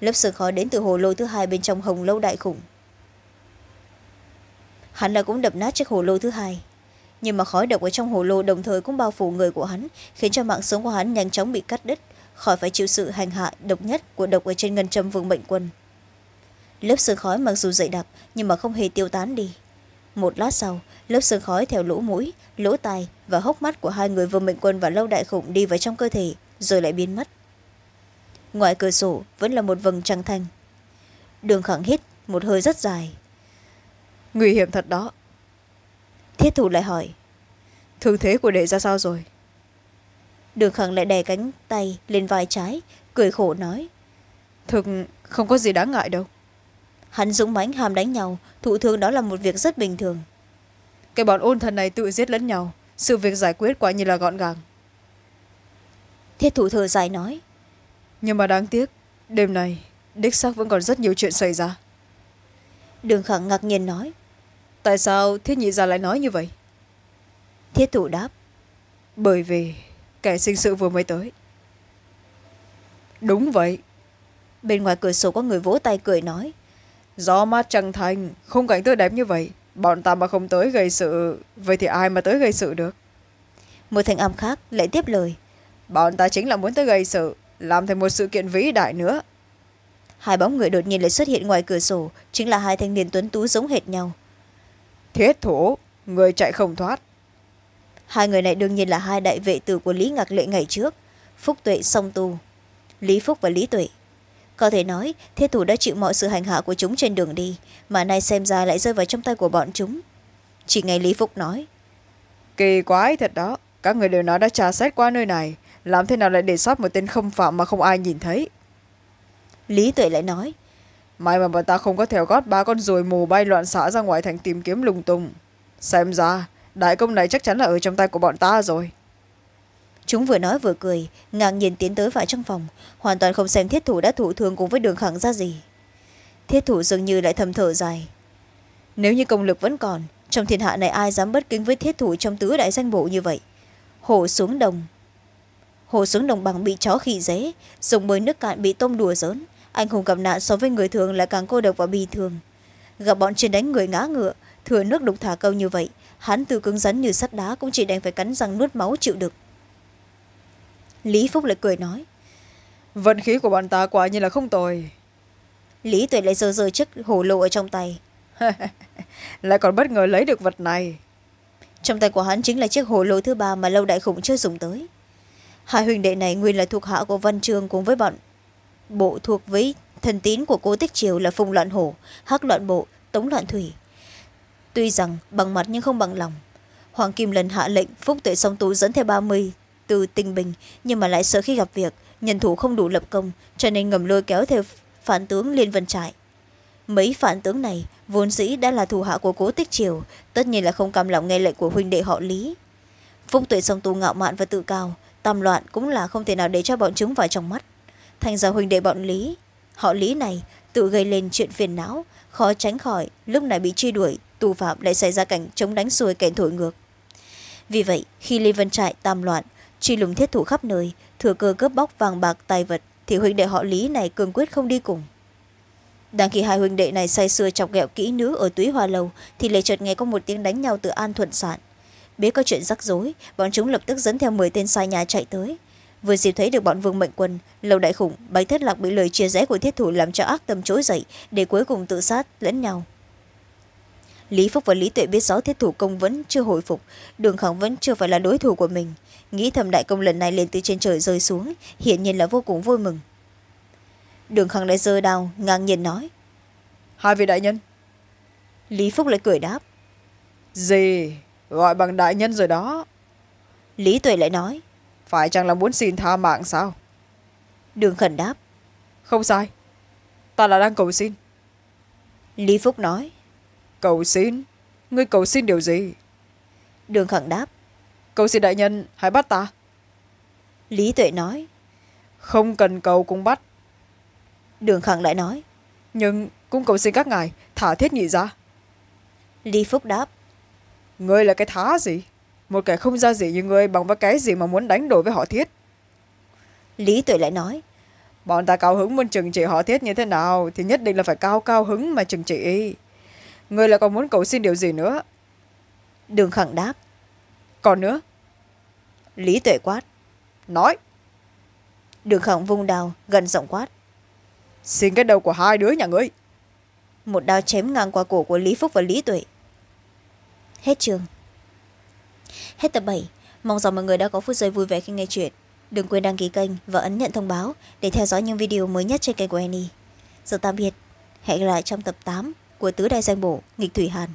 Lớp sương khói đến từ hồ lô thứ hai bên trong hồng lâu đại khủng. Hắn đã cũng đập nát chiếc hồ lô thứ hai. Nhưng mà khói độc ở trong hồ lô đồng thời cũng bao phủ người của hắn, khiến cho mạng sống của hắn nhanh chóng bị cắt đứt, khỏi phải chịu sự hành hạ độc nhất của độc ở trên ngân châm vương mệnh quân lớp sương khói mặc dù dậy đặc nhưng mà không hề tiêu tán đi. Một lát sau lớp sương khói theo lỗ mũi lỗ tai và hốc mắt của hai người vương mệnh quân và lâu đại khủng đi vào trong cơ thể rồi lại biến mất. Ngoài cửa sổ vẫn là một vầng trăng thanh. Đường khẳng hít một hơi rất dài. Nguy hiểm thật đó. Thiết thủ lại hỏi thương thế của đệ ra sao rồi? Đường khẳng lại đè cánh tay lên vai trái cười khổ nói thực không có gì đáng ngại đâu hắn dũng mãnh hàm đánh nhau thụ thương đó là một việc rất bình thường. Cái bọn ôn thần này tự giết lẫn nhau sự việc giải quyết quả như là gọn gàng. Thiết thủ thở dài nói. Nhưng mà đáng tiếc đêm này đích xác vẫn còn rất nhiều chuyện xảy ra. Đường khẳng ngạc nhiên nói. Tại sao thiết nhị gia lại nói như vậy? Thiết thủ đáp. Bởi vì kẻ sinh sự vừa mới tới. Đúng vậy. Bên ngoài cửa sổ có người vỗ tay cười nói gió mát trăng thành khung cảnh tươi đẹp như vậy bọn ta mà không tới gây sự vậy thì ai mà tới gây sự được? Một thành âm khác lại tiếp lời. Bọn ta chính là muốn tới gây sự làm thành một sự kiện vĩ đại nữa. Hai bóng người đột nhiên lại xuất hiện ngoài cửa sổ chính là hai thanh niên tuấn tú giống hệt nhau. Thiết thủ người chạy không thoát. Hai người này đương nhiên là hai đại vệ tử của lý ngạc lệ ngày trước phúc tuệ song tu. Lý phúc và lý tuệ có thể nói thiết thủ đã chịu mọi sự hành hạ của chúng trên đường đi mà nay xem ra lại rơi vào trong tay của bọn chúng. Chỉ ngày lý phúc nói. Kỳ quái thật đó các người đều nói đã tra xét qua nơi này làm thế nào lại để sót một tên không phạm mà không ai nhìn thấy? Lý tuệ lại nói. May mà bọn ta không có theo gót ba con ruồi mù bay loạn xả ra ngoài thành tìm kiếm lung tung. Xem ra đại công này chắc chắn là ở trong tay của bọn ta rồi chúng vừa nói vừa cười, ngang nhiên tiến tới vào trong phòng, hoàn toàn không xem thiết thủ đã thụ thương cùng với đường khẳng ra gì. Thiết thủ dường như lại thầm thở dài. Nếu như công lực vẫn còn, trong thiên hạ này ai dám bất kính với thiết thủ trong tứ đại danh bộ như vậy? Hổ xuống đồng. Hồ xuống đồng bằng bị chó khỉ dế, dùng bơi nước cạn bị tôm đùa giỡn, anh hùng gặp nạn so với người thường lại càng cô độc và bi thương gặp bọn trên đánh người ngã ngựa, thừa nước đục thả câu như vậy, hắn từ cứng rắn như sắt đá cũng chỉ đành phải cắn răng nuốt máu chịu đựng lý phúc lại cười nói. Vận khí của bọn ta quả như là không tồi. Lý tuệ lại giơ giơ chiếc hồ lô ở trong tay. Lại còn bất ngờ lấy được vật này. Trong tay của hắn chính là chiếc hồ lô thứ ba mà lâu đại khủng chưa dùng tới. Hai huynh đệ này nguyên là thuộc hạ của văn chương cùng với bọn bộ thuộc với thần tín của cố tích triều là phùng loạn hổ hắc loạn bộ tống loạn thủy. Tuy rằng bằng mặt nhưng không bằng lòng. Hoàng kim lần hạ lệnh phúc tuệ song tú dẫn theo ba mươi tư tinh bình, nhưng mà lại sợ khi gặp việc, nhân thủ không đủ lập công, cho nên ngầm lôi kéo theo phản tướng liên vân trại. Mấy phản tướng này, vốn dĩ đã là thủ hạ của cố tích triều, tất nhiên là không cam lòng nghe lệnh của huynh đệ họ lý. Phúc tuệ song tu ngạo mạn và tự cao, tam loạn cũng là không thể nào để cho bọn chúng vào trong mắt. Thành ra huynh đệ bọn lý, họ lý này, tự gây lên chuyện phiền não, khó tránh khỏi, lúc này bị truy đuổi, tù phạm lại xảy ra cảnh chống đánh xuôi kẻ thổi ngược. Vì vậy, khi lê vân trại tam loạn truy lùng thiết thủ khắp nơi, thừa cơ cướp bóc vàng bạc, tài vật, thì huynh đệ họ lý này cương quyết không đi cùng. Đang khi hai huynh đệ này say sưa chọc ghẹo kỹ nữ ở túy hoa lầu, thì lệ chợt nghe có một tiếng đánh nhau từ an thuận sản. Biết có chuyện rắc rối, bọn chúng lập tức dẫn theo m tên sai nhà chạy tới. Vừa dịp thấy được bọn vương mệnh quân, lầu đại khủng, bạch thất lạc bị lời chia rẽ của thiết thủ làm cho ác tâm trỗi dậy, để cuối cùng tự sát lẫn nhau lý phúc và lý tuệ biết rõ thiết thủ công vẫn chưa hồi phục đường khẳng vẫn chưa phải là đối thủ của mình. Nghĩ thầm đại công lần này lên từ trên trời rơi xuống hiển nhiên là vô cùng vui mừng. Đường khẳng lại giơ đào ngang nhiên nói. Hai vị đại nhân. Lý phúc lại cười đáp. Gì? Gọi bằng đại nhân rồi đó. Lý tuệ lại nói. Phải chăng là muốn xin tha mạng sao? Đường khẩn đáp. Không sai. Ta là đang cầu xin. Lý phúc nói cầu xin. Ngươi cầu xin điều gì? Đường khẩn đáp. Cầu xin đại nhân hãy bắt ta. Lý tuệ nói. Không cần cầu cũng bắt. Đường khẳng lại nói. Nhưng cũng cầu xin các ngài thả thiết nhị ra lý phúc đáp. Ngươi là cái thá gì? Một kẻ không ra gì như ngươi bằng với cái gì mà muốn đánh đổi với họ thiết. Lý tuệ lại nói. Bọn ta cao hứng muốn trừng trị họ thiết như thế nào thì nhất định là phải cao cao hứng mà trừng trị ngươi là còn muốn cầu xin điều gì nữa? Đường khẳng đáp. Còn nữa? Lý tuệ quát. Nói. Đường khẳng vung đào gần giọng quát. Xin cái đầu của hai đứa nhà ngươi. Một đao chém ngang qua cổ của lý phúc và lý tuệ. Hết trường. Hết tập bảy. Mong rằng mọi người đã có phút giây vui vẻ khi nghe chuyện. Đừng quên đăng ký kênh và ấn nhận thông báo để theo dõi những video mới nhất trên kênh của annie. Giờ tạm biệt. Hẹn gặp lại trong tập tám của tứ đại danh bổ nghịch thủy hàn.